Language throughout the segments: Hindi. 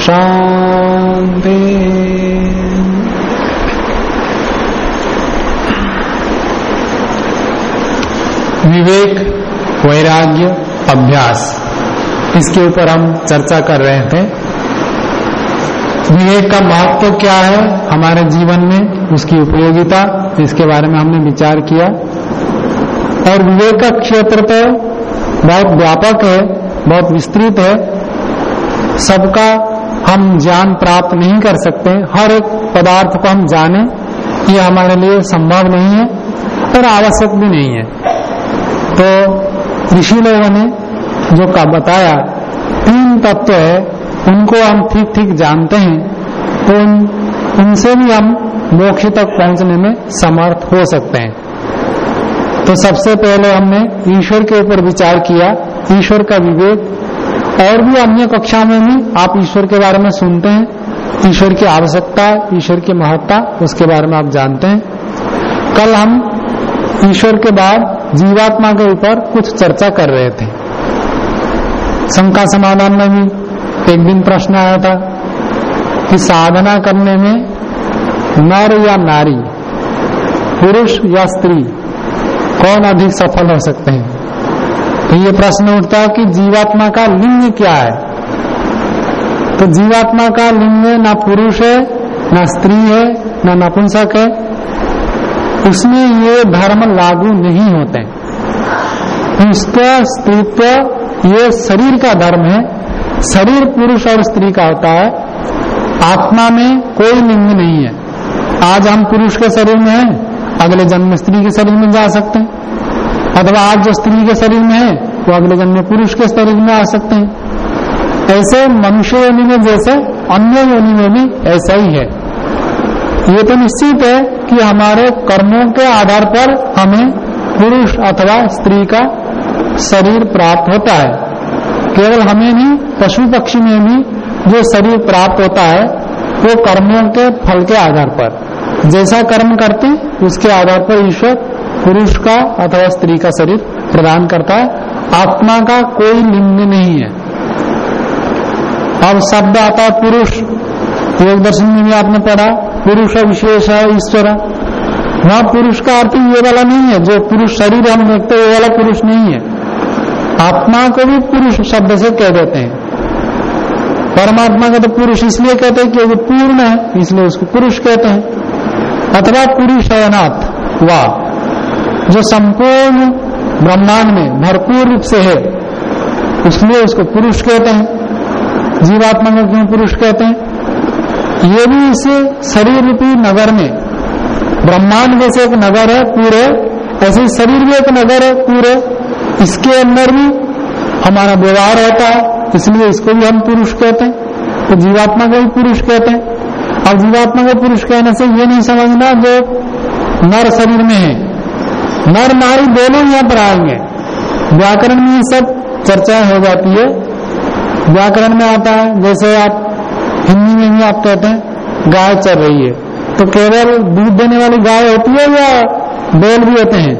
शान्ति विवेक, वैराग्य, अभ्यास। इसके ऊपर हम चर्चा कर रहे थे। विवेक का महत्व क्या है हमारे जीवन में? उसकी उपयोगिता, इसके बारे में हमने विचार किया। और विवेक का क्षेत्र तो बहुत व्यापक है, बहुत विस्तृत है। सबका हम ज्ञान प्राप्त नहीं कर सकते हर एक पदार्थ को हम जाने ये हमारे लिए संभव नहीं है और आवश्यक भी नहीं है। तो ऋषि लोगों ने जो का बताया तीन तत्व है उनको हम ठीक ठीक जानते हैं तो उन, उनसे भी हम मोक्ष तक पहुँचने में समर्थ हो सकते हैं। तो सबसे पहले हमने ईश्वर के ऊपर विचार किया ईश्वर का विवेक और भी अन्य कक्षा में भी आप ईश्वर के बारे में सुनते हैं, ईश्वर की आवश्यकता, ईश्वर की महत्ता, उसके बारे में आप जानते हैं। कल हम ईश्वर के बाद जीवात्मा के ऊपर कुछ चर्चा कर रहे थे। शंका समाधान में भी एक दिन प्रश्न आया था कि साधना करने में नर या नारी, पुरुष या स्त्री, कौन अधिक सफल हो सकते हैं? तो ये प्रश्न उठता है कि जीवात्मा का लिंग क्या है? तो जीवात्मा का लिंग ना पुरुष है, ना स्त्री है, ना नपुंसक है। उसमें ये धर्म लागू नहीं होते। इसका स्त्रीत्व ये शरीर का धर्म है। शरीर पुरुष और स्त्री का होता है। आत्मा में कोई लिंग नहीं है। आज हम पुरुष के शरीर में हैं, अगले जन्म स्त्री के शरीर में जा सकते हैं। अथवा आज जो स्त्री के शरीर में है, वो अगले जन्म में पुरुष के शरीर में आ सकते हैं। ऐसे मनुष्य योनि में जैसे अन्य योनि में भी ऐसा ही है। ये तो निश्चित है कि हमारे कर्मों के आधार पर हमें पुरुष अथवा स्त्री का शरीर प्राप्त होता है। केवल हमें नहीं, पशु पक्षी में भी जो शरीर प्राप्त होता है, वो कर्मों के फल के आधार पर। जैसा कर्म करते उसके आधार पर ईश्वर पुरुष का अथवा स्त्री का शरीर प्रदान करता है। आत्मा का कोई लिंग नहीं है। अब शब्द आता है पुरुष। योग दर्शन में भी आपने पढ़ा, पुरुष विशेष है, ईश्वर वहाँ पुरुष का अर्थ ये वाला नहीं है, जो पुरुष शरीर हम देखते वो वाला पुरुष नहीं है। आत्मा को भी पुरुष शब्द से कह देते हैं। परमात्मा का तो पुरुष इसलिए कहते हैं कि वो पूर्ण है, इसलिए उसको पुरुष कहते हैं। अथवा पुरुष अनाथ, वाह। जो संपूर्ण ब्रह्मांड में भरपूर रूप से है, इसलिए उसको पुरुष कहते हैं, जीवात्मा को क्यों पुरुष कहते हैं? ये भी इस शरीर रूपी नगर में, ब्रह्मांड जैसे एक नगर है, पूरे, ऐसे शरीर भी एक नगर है, पूरे, इसके अंदर भी हमारा व्यवहार होता है, इसलिए इसको भी हम पुरुष कहते हैं। तो जीवात्मा को भी पुरुष कहते हैं। और जीवात्मा को पुरुष कहने से ये नहीं समझना जो नर शरीर में है। नर नारी दोनों यहाँ पर आएँगे। व्याकरण में सब चर्चाएँ हो जाती है। व्याकरण में आता है, जैसे आप हिंदी में भी आप कहते हैं, गाय चल रही है। तो केवल दूध देने वाली गाय होती है या बैल भी होते हैं?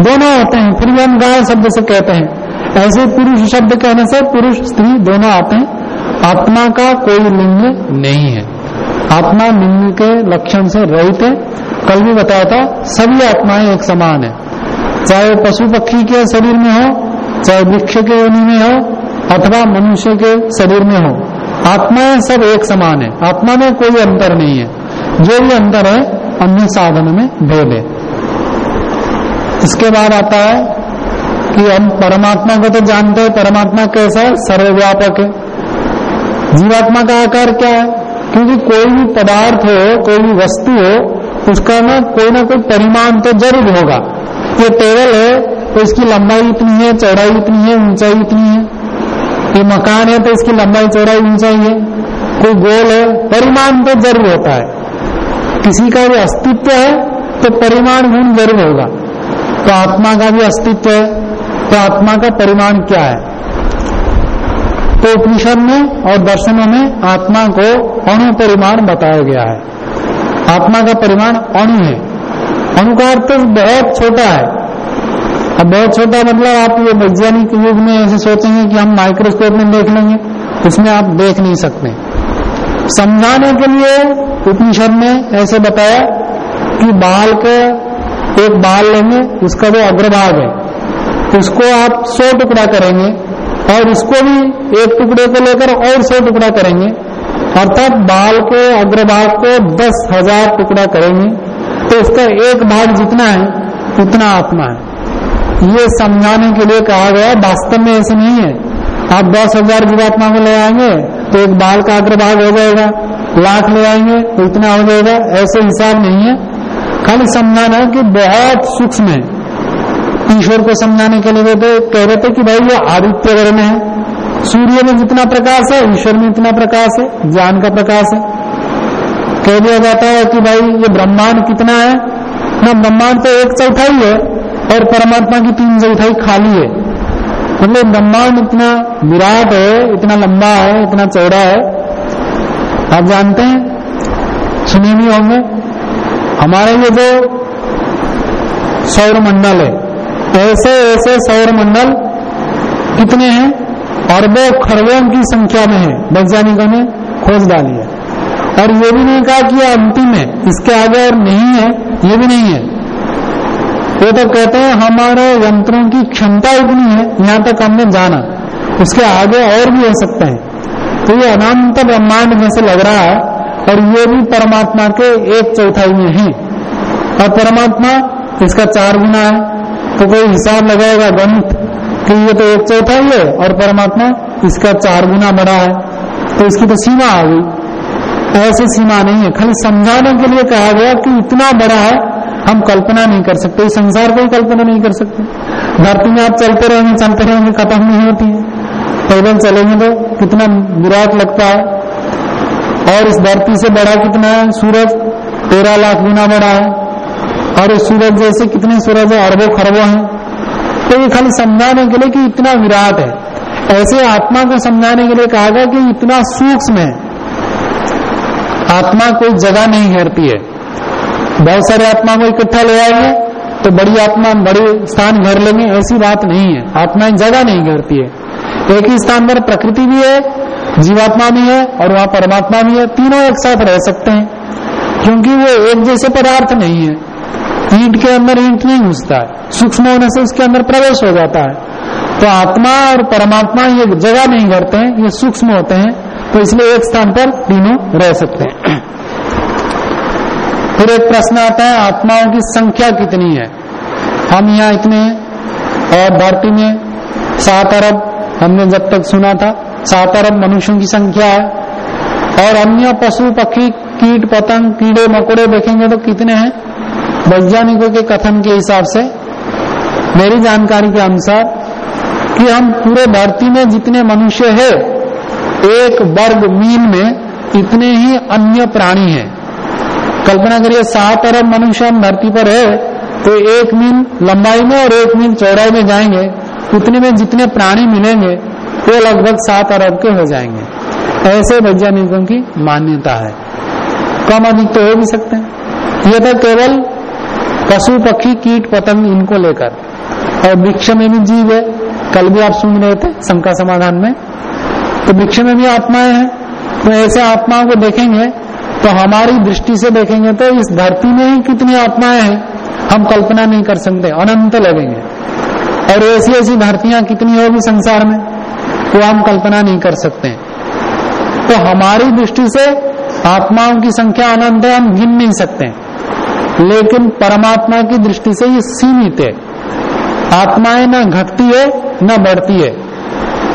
दोनों होते हैं, फिर भी हम गाय शब्द से कहते हैं। ऐसे पुरुष शब्द कहने से पुरुष, स्त्री दोनों आते हैं। आत्मा का कोई लिंग नहीं है। आत्मा लिंग के लक्षण से रहित है। कल भी बताया था, सभी आत्माएँ एक समान है। चाहे वो पशु पक्षी के शरीर में हो, चाहे वृक्ष के योनि में हो, अथवा मनुष्य के शरीर में हो, आत्माएँ सब एक समान है। आत्मा में कोई अंतर नहीं है। जो भी अंतर है, अन्य साधन में भेद है। इसके बाद आता है कि हम परमात्मा को तो जानते हैं, परमात्मा कैसा है? सर्वव्यापक है। जीवात्मा का आकार क्या है? क्योंकि कोई भी पदार्थ हो, कोई भी वस्तु हो उसका ना कोई ना कोई परिमाण तो ज़रूर होगा। ये टेबल है तो इसकी लंबाई इतनी है, चौड़ाई इतनी है, ऊंचाई इतनी है। ये मकान है तो इसकी लंबाई, चौड़ाई, ऊंचाई है। कोई गोल है, परिमाण तो ज़रूर होता है। किसी का भी अस्तित्व है तो परिमाण गुण ज़रूर होगा। तो आत्मा का भी अस्तित्व है तो आत्मा का परिमाण क्या है? तो उपनिषद में और दर्शनों में आत्मा को अणु परिमाण बताया गया है। आत्मा का परिमाण अणु है। अणु का अर्थ बहुत छोटा है। अब बहुत छोटा मतलब आप ये वैज्ञानिक युग में ऐसे सोचेंगे कि हम माइक्रोस्कोप में देख लेंगे, उसमें आप देख नहीं सकते। समझाने के लिए उपनिषद ने ऐसे बताया कि बाल के एक बाल लेंगे, उसका जो अग्रभाग है। उसको आप सौ टुकड़ा करेंगे और उसको भी एक टुकड़े को लेकर और सौ टुकड़ा करेंगे। अर्थात बाल के अग्रभाग को दस हज़ार टुकड़ा करेंगे। तो उसका एक भाग जितना है, उतना आत्मा है। ये समझाने के लिए कहा गया वास्तव में ऐसे नहीं है। आप दस हज़ार जीवात्मा को ले आएँगे तो एक बाल का अग्रभाग हो जाएगा। लाख ले आएँगे तो इतना हो जाएगा। ऐसे हिसाब नहीं है। खाली समझाना है कि बहुत सूक्ष्म है। ईश्वर को समझाने के लिए तो कह रहे थे कि भाई, ये आदित्य वर्ण है। सूर्य में जितना प्रकाश है, ईश्वर में इतना प्रकाश है, ज्ञान का प्रकाश है। कह दिया जाता है कि भाई, ये ब्रह्मांड कितना है? ना, ब्रह्मांड तो एक चौथाई है और परमात्मा की तीन चौथाई खाली है। मतलब ब्रह्मांड इतना विराट है, इतना लंबा है, इतना चौड़ा है। आप जानते हैं? सुने भी होंगे? हमारे ये जो सौर मंडल है ऐसे ऐसे सौर मंडल कितने हैं? अरबों खरबों की संख्या में है। वैज्ञानिकों ने खोज डाली है। और ये भी नहीं कहा कि यह अंतिम है। इसके आगे और नहीं है, ये भी नहीं है। वो तो कहते हैं, हमारे यंत्रों की क्षमता इतनी है, यहाँ तक हमने जाना। उसके आगे और भी हो सकते हैं। तो ये अनंत ब्रह्मांड में से लग रहा है, और ये भी परमात्मा के एक चौथाई में है। और परमात्मा इसका चार गुना है। तो कोई हिसाब लगाएगा, गणित। कि ये तो एक चौथाई है और परमात्मा इसका चार गुना बड़ा है। तो इसकी तो सीमा आ गई। ऐसी सीमा नहीं है। खाली समझाने के लिए कहा गया कि इतना बड़ा है, हम कल्पना नहीं कर सकते। इस संसार को कल्पना नहीं कर सकते। धरती में आप चलते रहेंगे चलते रहेंगे, खत्म नहीं होती है। पैदल चलेंगे तो कितना विराट लगता है। और इस धरती से बड़ा कितना है? सूरज तेरह लाख गुना बड़ा है। और इस सूरज जैसे कितने सूरज है? अरबों खरबों हैं। तो ये खाली समझाने के लिए कि इतना विराट है। ऐसे आत्मा को समझाने के लिए कहा गया कि इतना सूक्ष्म है। आत्मा कोई जगह नहीं घेरती है। बहुत सारे आत्मा को इकट्ठा ले आएँगे तो बड़ी आत्मा बड़े स्थान घेर लेंगे, ऐसी बात नहीं है। आत्मा जगह नहीं घेरती है। एक ही स्थान पर प्रकृति भी है, जीवात्मा भी है, और वहाँ परमात्मा भी है। तीनों एक साथ रह सकते हैं, क्योंकि वो एक जैसे पदार्थ नहीं है। ईंट के अंदर ईंट नहीं घुसता है। सूक्ष्म होने से उसके अंदर प्रवेश हो जाता है। तो आत्मा और परमात्मा ये जगह नहीं करते हैं, ये सूक्ष्म होते हैं तो इसलिए एक स्थान पर तीनों रह सकते हैं। फिर एक प्रश्न आता है, आत्माओं की संख्या कितनी है? हम यहाँ इतने हैं, और धरती में सात अरब, हमने जब तक सुना था, सात अरब मनुष्यों की संख्या है। और अन्य पशु, पक्षी, कीट, पतंग, कीड़े, मकोड़े देखेंगे तो कितने हैं? वैज्ञानिकों के कथन के हिसाब से, मेरी जानकारी के अनुसार, कि हम पूरे धरती में जितने मनुष्य है, एक वर्ग मील में इतने ही अन्य प्राणी हैं। कल्पना करिए, सात अरब मनुष्य हम धरती पर है तो एक मील लंबाई में और एक मील चौड़ाई में जाएँगे। उतने में जितने प्राणी मिलेंगे, वो लगभग सात अरब के हो जाएँगे। ऐसे वैज्ञानिकों की मान्यता है। कम अधिक तो हो भी सकते हैं। ये तो केवल पशु, पक्षी, कीट, पतंग इनको लेकर। और वृक्ष में भी जीव है। कल भी आप सुन रहे थे शंका समाधान में। तो वृक्ष में भी आत्माएँ हैं। तो ऐसे आत्माओं को देखेंगे तो हमारी दृष्टि से देखेंगे तो इस धरती में ही कितनी आत्माएँ हैं। हम कल्पना नहीं कर सकते, अनंत लगेंगे। और ऐसी ऐसी धरतियाँ कितनी होगी संसार में, वो हम कल्पना नहीं कर सकते। तो हमारी दृष्टि से आत्माओं की संख्या अनंत है, हम गिन नहीं सकते। लेकिन परमात्मा की दृष्टि से ये सीमित है। आत्माएँ न घटती है, न बढ़ती है।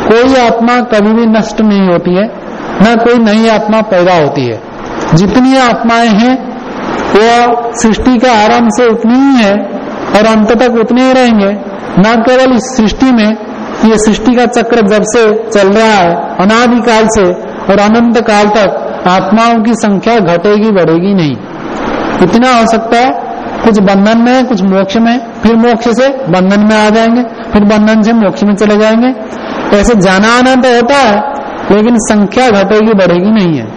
कोई आत्मा कभी भी नष्ट नहीं होती है, न कोई नई आत्मा पैदा होती है। जितनी आत्माएँ हैं, वो सृष्टि के आरंभ से उतनी ही है और अंत तक उतने ही रहेंगे। न केवल इस सृष्टि में, ये सृष्टि का चक्र जब से चल रहा है, अनादिकाल से और अनंत काल तक, आत्माओं की संख्या घटेगी, बढ़ेगी नहीं। इतना हो सकता है, कुछ बंधन में, कुछ मोक्ष में, फिर मोक्ष से बंधन में आ जाएँगे, फिर बंधन से मोक्ष में चले जाएँगे। ऐसे जाना आना तो होता है, लेकिन संख्या घटेगी, बढ़ेगी नहीं है।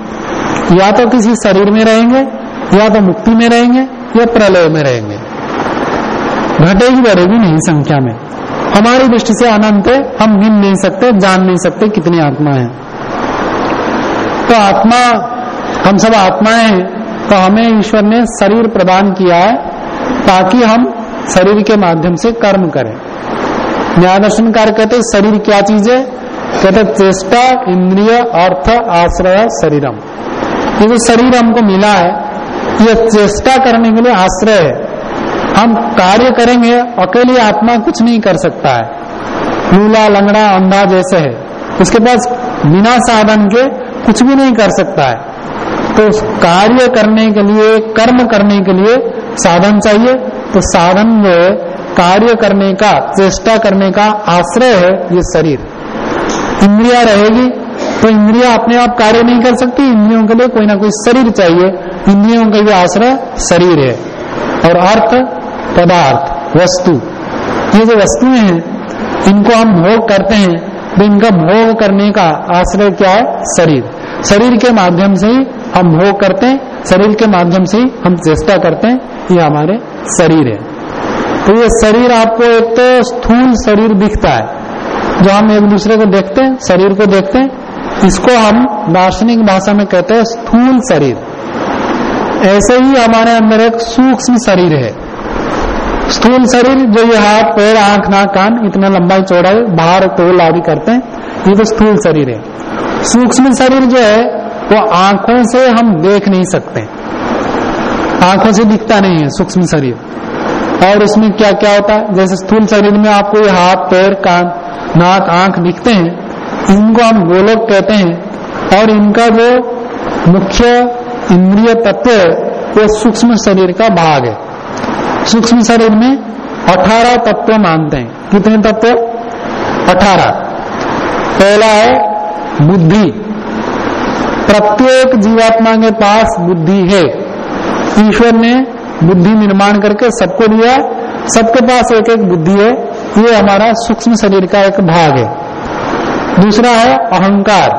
या तो किसी शरीर में रहेंगे, या तो मुक्ति में रहेंगे, या प्रलय में रहेंगे। घटेगी, बढ़ेगी नहीं संख्या में। हमारी दृष्टि से अनंत है, हम गिन नहीं सकते, जान नहीं सकते कितनी आत्मा है। तो आत्मा, हम सब आत्माएँ हैं। तो हमें ईश्वर ने शरीर प्रदान किया है ताकि हम शरीर के माध्यम से कर्म करें। न्यायदर्शनकार कहते शरीर क्या चीज़ है? कहते चेष्टा, इंद्रिय, अर्थ, आश्रय, शरीरम। ये जो शरीर हमको मिला है, ये चेष्टा करने के लिए आश्रय है। हम कार्य करेंगे, अकेली आत्मा कुछ नहीं कर सकता है। लूला, लंगड़ा, अंधा जैसे है। उसके पास बिना साधन के कुछ भी नहीं कर सकता है। तो कार्य करने के लिए, कर्म करने के लिए साधन चाहिए। तो साधन जो है कार्य करने का, चेष्टा करने का आश्रय है ये शरीर। इंद्रिया रहेगी तो इंद्रिया अपने आप कार्य नहीं कर सकती। इंद्रियों के लिए कोई ना कोई शरीर चाहिए। इंद्रियों का भी आश्रय शरीर है। और अर्थ, पदार्थ, वस्तु, ये जो वस्तुएँ हैं, इनको हम भोग करते हैं तो इनका भोग करने का आश्रय क्या है? शरीर। शरीर के माध्यम से ही हम भोग करते हैं, शरीर के माध्यम से हम चेष्टा करते हैं, ये हमारे शरीर है। तो ये शरीर आपको एक तो स्थूल शरीर दिखता है, जो हम एक दूसरे को देखते हैं, शरीर को देखते हैं, इसको हम दार्शनिक भाषा में कहते हैं स्थूल शरीर। ऐसे ही हमारे अंदर एक सूक्ष्म शरीर है। स्थूल शरीर जो ये हाथ, पैर, आँख, नाक, कान, इतना लंबाई चौड़ाई बाहर तोल आदि करते हैं, ये तो स्थूल शरीर है। सूक्ष्म शरीर जो है वो आँखों से हम देख नहीं सकते। आँखों से दिखता नहीं है सूक्ष्म शरीर। और उसमें क्या क्या होता है? जैसे स्थूल शरीर में आपको ये हाथ, पैर, कान, नाक, आँख दिखते हैं, इनको हम गोलोक कहते हैं, और इनका जो मुख्य इंद्रिय तत्व वो सूक्ष्म शरीर का भाग है। सूक्ष्म शरीर में अठारह तत्व मानते हैं। कितने तत्व? अठारह। पहला है बुद्धि। प्रत्येक जीवात्मा के पास बुद्धि है। ईश्वर ने बुद्धि निर्माण करके सबको दिया। सबके पास एक एक बुद्धि है। ये हमारा सूक्ष्म शरीर का एक भाग है। दूसरा है अहंकार।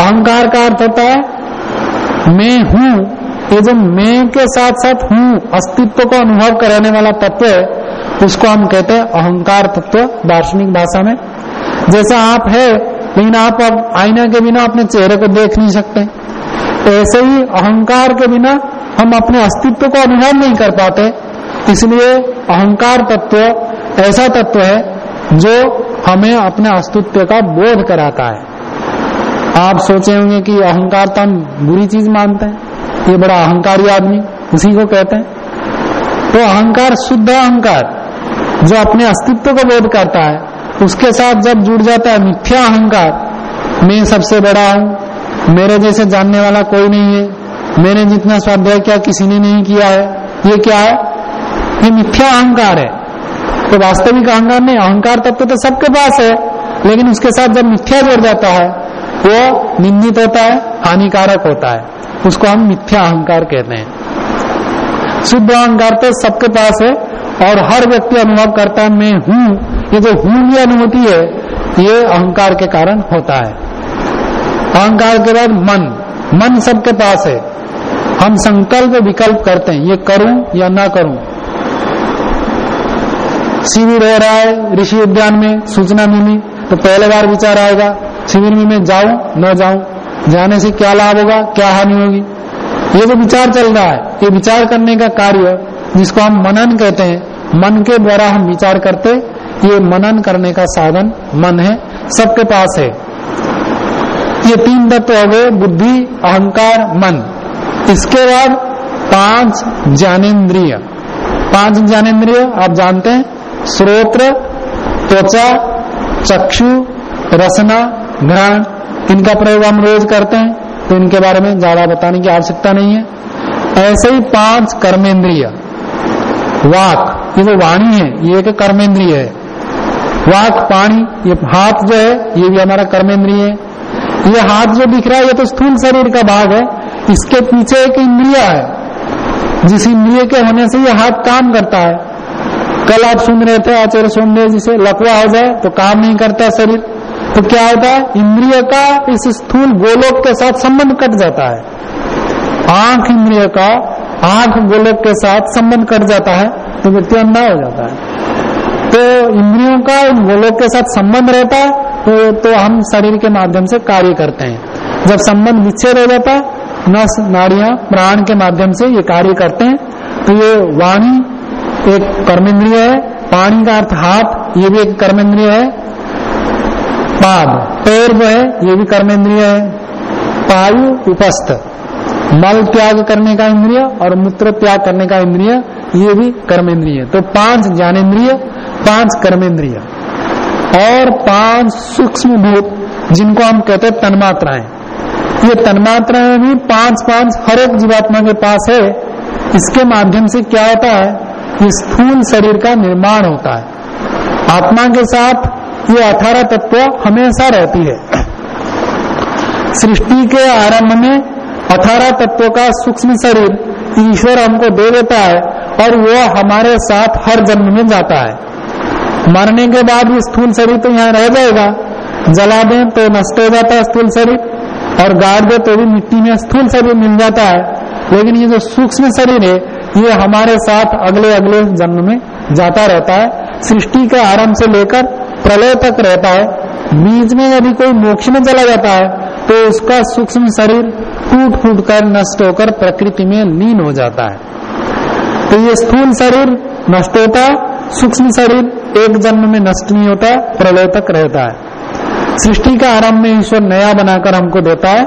अहंकार का अर्थ होता है, मैं हूँ। ये जो मैं के साथ साथ हूँ, अस्तित्व को अनुभव कराने वाला तत्व है उसको हम कहते हैं अहंकार तत्व, दार्शनिक भाषा में। जैसा आप है लेकिन आप अब आईना के बिना अपने चेहरे को देख नहीं सकते। ऐसे ही अहंकार के बिना हम अपने अस्तित्व को अनुभव नहीं कर पाते। इसलिए अहंकार तत्व ऐसा तत्व है जो हमें अपने अस्तित्व का बोध कराता है। आप सोचे होंगे कि अहंकार तो हम बुरी चीज़ मानते हैं, ये बड़ा अहंकारी आदमी उसी को कहते हैं। तो अहंकार शुद्ध अहंकार, जो अपने अस्तित्व को बोध करता है उसके साथ जब जुड़ जाता है, मिथ्या अहंकार। मैं सबसे बड़ा हूँ। मेरे जैसे जानने वाला कोई नहीं है। मैंने जितना स्वाध्याय किया, किसी ने नहीं किया है। ये क्या है? ये मिथ्या अहंकार है। तो वास्तविक अहंकार नहीं, अहंकार तत्व तो सबके पास है। लेकिन उसके साथ जब मिथ्या जुड़ जाता है, वो निंदित होता है, हानिकारक होता है। उसको हम मिथ्या अहंकार कहते हैं। शुद्ध अहंकार तो सबके पास है और हर व्यक्ति अनुभव करता है, मैं हूँ। ये जो हूँ की अनुभूति है, ये अहंकार के कारण होता है। अहंकार के बाद मन। मन सबके पास है। हम संकल्प विकल्प करते हैं। ये करूँ या ना करूँ। शिविर हो रहा है ऋषि उद्यान में, सूचना मिली तो पहले बार विचार आएगा, शिविर में मैं जाऊँ, न जाऊँ, जाने से क्या लाभ होगा, क्या हानि होगी? ये जो विचार चल रहा है, ये विचार करने का कार्य जिसको हम मनन कहते हैं, मन के द्वारा हम विचार करते ये मनन करने का साधन मन है, सबके पास है। ये तीन तत्व हो गए, बुद्धि, अहंकार, मन। इसके बाद पाँच ज्ञानेन्द्रिय। पाँच ज्ञानेन्द्रिय, आप जानते हैं, स्रोत्र, त्वचा, चक्षु, रसना, घ्राण, इनका प्रयोग हम रोज करते हैं तो इनके बारे में ज़्यादा बताने की आवश्यकता नहीं है। ऐसे ही पाँच कर्मेंद्रिय। वाक, ये जो वाणी है, ये एक कर्मेंद्रिय है। वाक पाणी ये हाथ जो है, ये भी हमारा कर्मेंद्रिय है। ये हाथ जो दिख रहा है, ये तो स्थूल शरीर का भाग है। इसके पीछे एक इंद्रिया है। जिस इंद्रिय के होने से ये हाथ काम करता है। कल आप सुन रहे थे, आचार्य सोमदेव रहे जिसे लकवा हो जाए तो काम नहीं करता शरीर। तो क्या होता है? इंद्रिय का इस स्थूल गोलोक के साथ संबंध कट जाता है। आँख इंद्रिय का आँख गोलोक के साथ संबंध कट जाता है तो व्यक्ति अंधा हो जाता है। तो इंद्रियों का इन गोलोक के साथ संबंध रहता है तो, तो हम शरीर के माध्यम से कार्य करते हैं। जब संबंध विच्छेद हो जाता नस नाड़िया प्राण के माध्यम से ये कार्य करते हैं। तो ये वाणी एक कर्मेंद्रिय है पानी का अर्थ हाथ ये भी एक कर्मेंद्रिय है। पाद पैर जो है ये भी कर्मेंद्रिय है। पायु उपस्थ मल त्याग करने का इंद्रिय और मूत्र त्याग करने का इंद्रिय ये भी कर्मेंद्रिय तो पाँच ज्ञानेन्द्रिय पाँच कर्मेंद्रिय और पाँच सूक्ष्म भूत जिनको हम कहते हैं तन्मात्राएँ। ये तन्मात्राएँ भी पाँच पाँच हर एक जीवात्मा के पास है। इसके माध्यम से क्या होता है? कि स्थूल शरीर का निर्माण होता है। आत्मा के साथ ये अठारह तत्व हमेशा रहती है। सृष्टि के आरंभ में अठारह तत्वों का सूक्ष्म शरीर ईश्वर हमको दे देता है और वो हमारे साथ हर जन्म में जाता है। मरने के बाद ये स्थूल शरीर तो यहाँ रह जाएगा। जला दें तो नष्ट हो जाता है स्थूल शरीर, और गाड़ दे तो भी मिट्टी में स्थूल शरीर मिल जाता है। लेकिन ये जो सूक्ष्म शरीर है, ये हमारे साथ अगले अगले जन्म में जाता रहता है। सृष्टि के आरंभ से लेकर प्रलय तक रहता है। बीज में यदि कोई मोक्ष में चला जाता है तो उसका सूक्ष्म शरीर टूट फूट कर नष्ट होकर प्रकृति में लीन हो जाता है। तो ये स्थूल शरीर नष्ट होता है सूक्ष्म शरीर एक जन्म में नष्ट नहीं होता, प्रलय तक रहता है। सृष्टि का आरंभ में ईश्वर नया बनाकर हमको देता है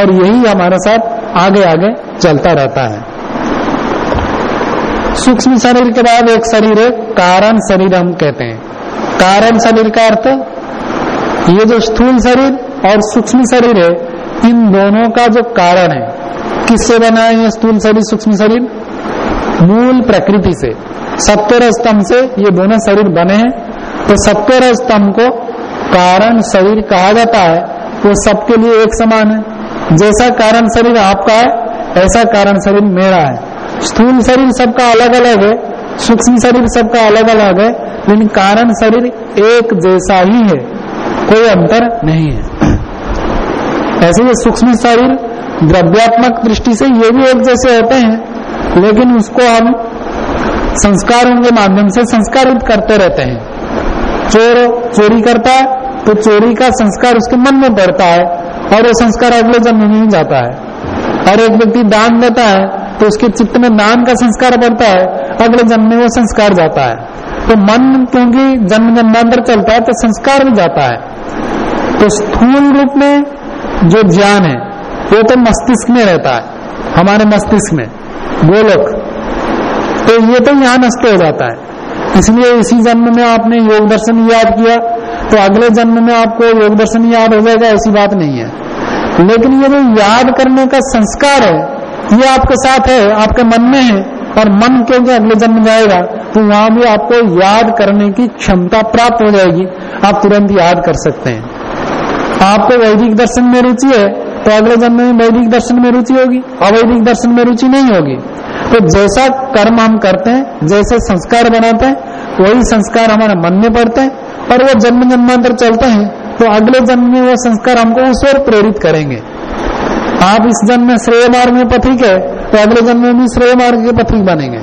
और यही हमारे साथ आगे आगे चलता रहता है। सूक्ष्म शरीर के बाद एक शरीर है, कारण शरीर हम कहते हैं। कारण शरीर का अर्थ, ये जो स्थूल शरीर और सूक्ष्म शरीर है, इन दोनों का जो कारण है, किससे बना है ये स्थूल शरीर, सूक्ष्म शरीर? मूल प्रकृति से। सत्वर स्तंभ से ये दोनों शरीर बने हैं तो सत्वर स्तंभ को कारण शरीर कहा जाता है, वो सबके लिए एक समान है। जैसा कारण शरीर आपका है, ऐसा कारण शरीर मेरा है। स्थूल शरीर सबका अलग अलग है, सूक्ष्म शरीर सबका अलग अलग है, लेकिन कारण शरीर एक जैसा ही है, कोई अंतर नहीं है। ऐसे ये सूक्ष्म शरीर द्रव्यात्मक दृष्टि से ये भी एक जैसे होते हैं, लेकिन उसको हम संस्कारों के माध्यम से संस्कारित करते रहते हैं। चोर, चोरी करता है तो चोरी का संस्कार उसके मन में पड़ता है और वो संस्कार अगले जन्म में जाता है। और एक व्यक्ति दान देता है तो उसके चित्त में दान का संस्कार बढ़ता है, अगले जन्म में वो संस्कार जाता है। तो मन क्योंकि जन्म जन्मांतर चलता है तो संस्कार भी जाता है। तो स्थूल रूप में जो ज्ञान है, वो तो मस्तिष्क में रहता है, हमारे मस्तिष्क में। गोलक तो ये तो यहाँ नष्ट हो जाता है। इसलिए इसी जन्म में आपने योग दर्शन याद किया तो अगले जन्म में आपको योग दर्शन याद हो जाएगा, ऐसी बात नहीं है। लेकिन ये जो याद करने का संस्कार है, ये आपके साथ है, आपके मन में है, और मन क्योंकि अगले जन्म जाएगा तो वहाँ भी आपको याद करने की क्षमता प्राप्त हो जाएगी। आप तुरंत याद कर सकते हैं। आपको वैदिक दर्शन में रुचि है तो अगले जन्म में वैदिक दर्शन में रुचि होगी, अवैदिक दर्शन में रुचि नहीं होगी। तो जैसा कर्म हम करते हैं, जैसे संस्कार बनाते हैं, वही संस्कार हमारे मन में पड़ते हैं और वो जन्म जन्मांतर चलते हैं। तो अगले जन्म में वो संस्कार हमको उस ओर प्रेरित करेंगे। आप इस जन्म में श्रेय मार्ग में पथिक है तो अगले जन्म में भी श्रेय मार्ग के पथिक बनेंगे।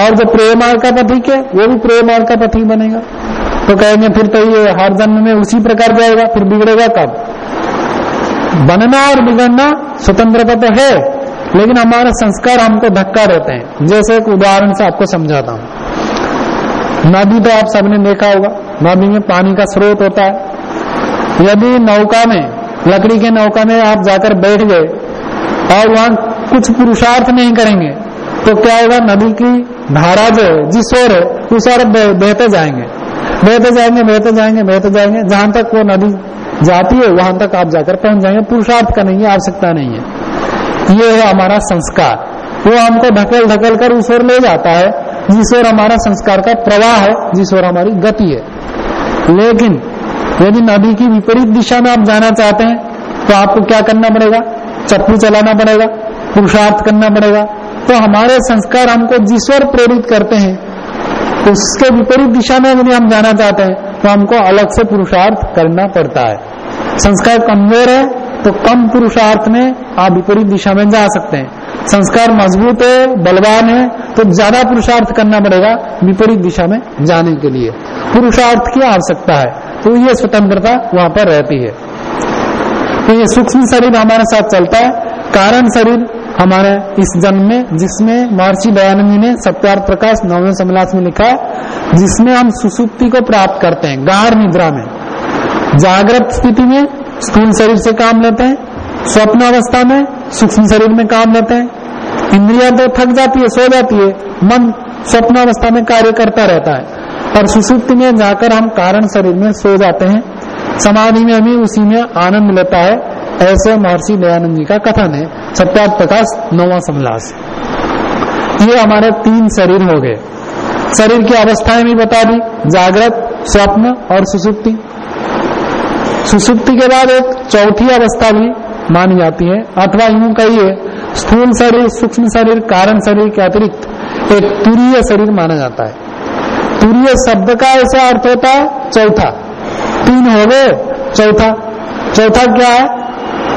और जो प्रेय मार्ग का पथिक है, वो भी प्रेय मार्ग का पथिक बनेगा। तो कहेंगे, फिर तो ये हर जन्म में उसी प्रकार जाएगा, फिर बिगड़ेगा कब? बनना और बिगड़ना स्वतंत्रता तो है। लेकिन हमारे संस्कार हमको धक्का देते हैं। जैसे एक उदाहरण से आपको समझाता हूँ। नदी तो आप सबने देखा होगा। नदी में पानी का स्रोत होता है। यदि नौका में, लकड़ी के नौका में आप जाकर बैठ गए और वहाँ कुछ पुरुषार्थ नहीं करेंगे तो क्या होगा? नदी की धारा जो है, जिस ओर है, उस ओर बहते जाएँगे। बहते जाएँगे बहते जाएँगे बहते जाएँगे। जहाँ तक वो नदी जाती है, वहाँ तक आप जाकर पहुँच जाएँगे। पुरुषार्थ का नहीं है, आवश्यकता नहीं है। ये है हमारा संस्कार। वो हमको ढकेल ढकेल कर उस ओर ले जाता है, जिस ओर हमारा संस्कार का प्रवाह है, जिस ओर हमारी गति है। लेकिन, यदि नदी की विपरीत दिशा में आप जाना चाहते हैं तो आपको क्या करना पड़ेगा? चप्पू चलाना पड़ेगा, पुरुषार्थ करना पड़ेगा। तो हमारे संस्कार हमको जिस ओर प्रेरित करते हैं, उसके विपरीत दिशा में यदि हम जाना चाहते हैं तो हमको अलग से पुरुषार्थ करना पड़ता है। संस्कार कमज़ोर है तो कम पुरुषार्थ में आप विपरीत दिशा में जा सकते हैं। संस्कार मज़बूत है, बलवान है तो ज़्यादा पुरुषार्थ करना पड़ेगा विपरीत दिशा में जाने के लिए। पुरुषार्थ की आवश्यकता है तो ये स्वतंत्रता वहाँ पर रहती है। तो ये सूक्ष्म शरीर हमारे साथ चलता है, कारण शरीर हमारे इस जन्म में, जिसमें महर्षि दयानंद ने सत्यार्थ प्रकाश नौवे समलास में लिखा है जिसमें हम सुसुप्ति को प्राप्त करते हैं, गाढ़ निद्रा में। जागृत स्थिति में स्थूल शरीर से काम लेते हैं, स्वप्न अवस्था में सूक्ष्म शरीर में काम लेते हैं। इंद्रिया तो थक जाती है, सो जाती है, मन स्वप्न अवस्था में कार्य करता रहता है। और सुसुप्ति में जाकर हम कारण शरीर में सो जाते हैं। समाधि में हमें उसी में आनंद लेता है, ऐसे महर्षि दयानंद जी का कथन है। सत्यार्थ प्रकाश, नौवा समलास ये हमारे तीन शरीर हो गए। शरीर की अवस्थाएँ भी बता दी, जागृत, स्वप्न और सुसुप्ति। सुसुप्ति के बाद एक चौथी अवस्था भी मानी जाती है। अथवा यूँ कहिए, स्थूल शरीर, सूक्ष्म शरीर, कारण शरीर के अतिरिक्त एक तुरीय शरीर माना जाता है। तुरीय शब्द का ऐसा अर्थ होता है, चौथा। तीन हो गए, चौथा। चौथा क्या है?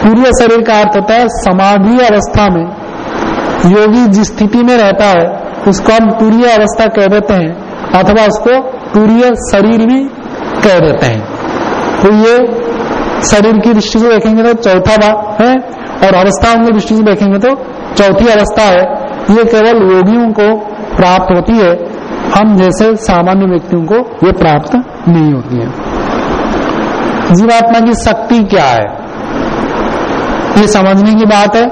तुरीय शरीर का अर्थ होता है, समाधि अवस्था में योगी जिस स्थिति में रहता है, उसको हम तुरीय अवस्था कह देते हैं, अथवा उसको तुरीय शरीर भी कह देते हैं। तो ये शरीर की दृष्टि से देखेंगे तो चौथा भाग है, और अवस्थाओं की दृष्टि से देखेंगे तो चौथी अवस्था है। ये केवल योगियों को प्राप्त होती है। हम जैसे सामान्य व्यक्तियों को ये प्राप्त नहीं होती है। जीवात्मा की शक्ति क्या है? ये समझने की बात है।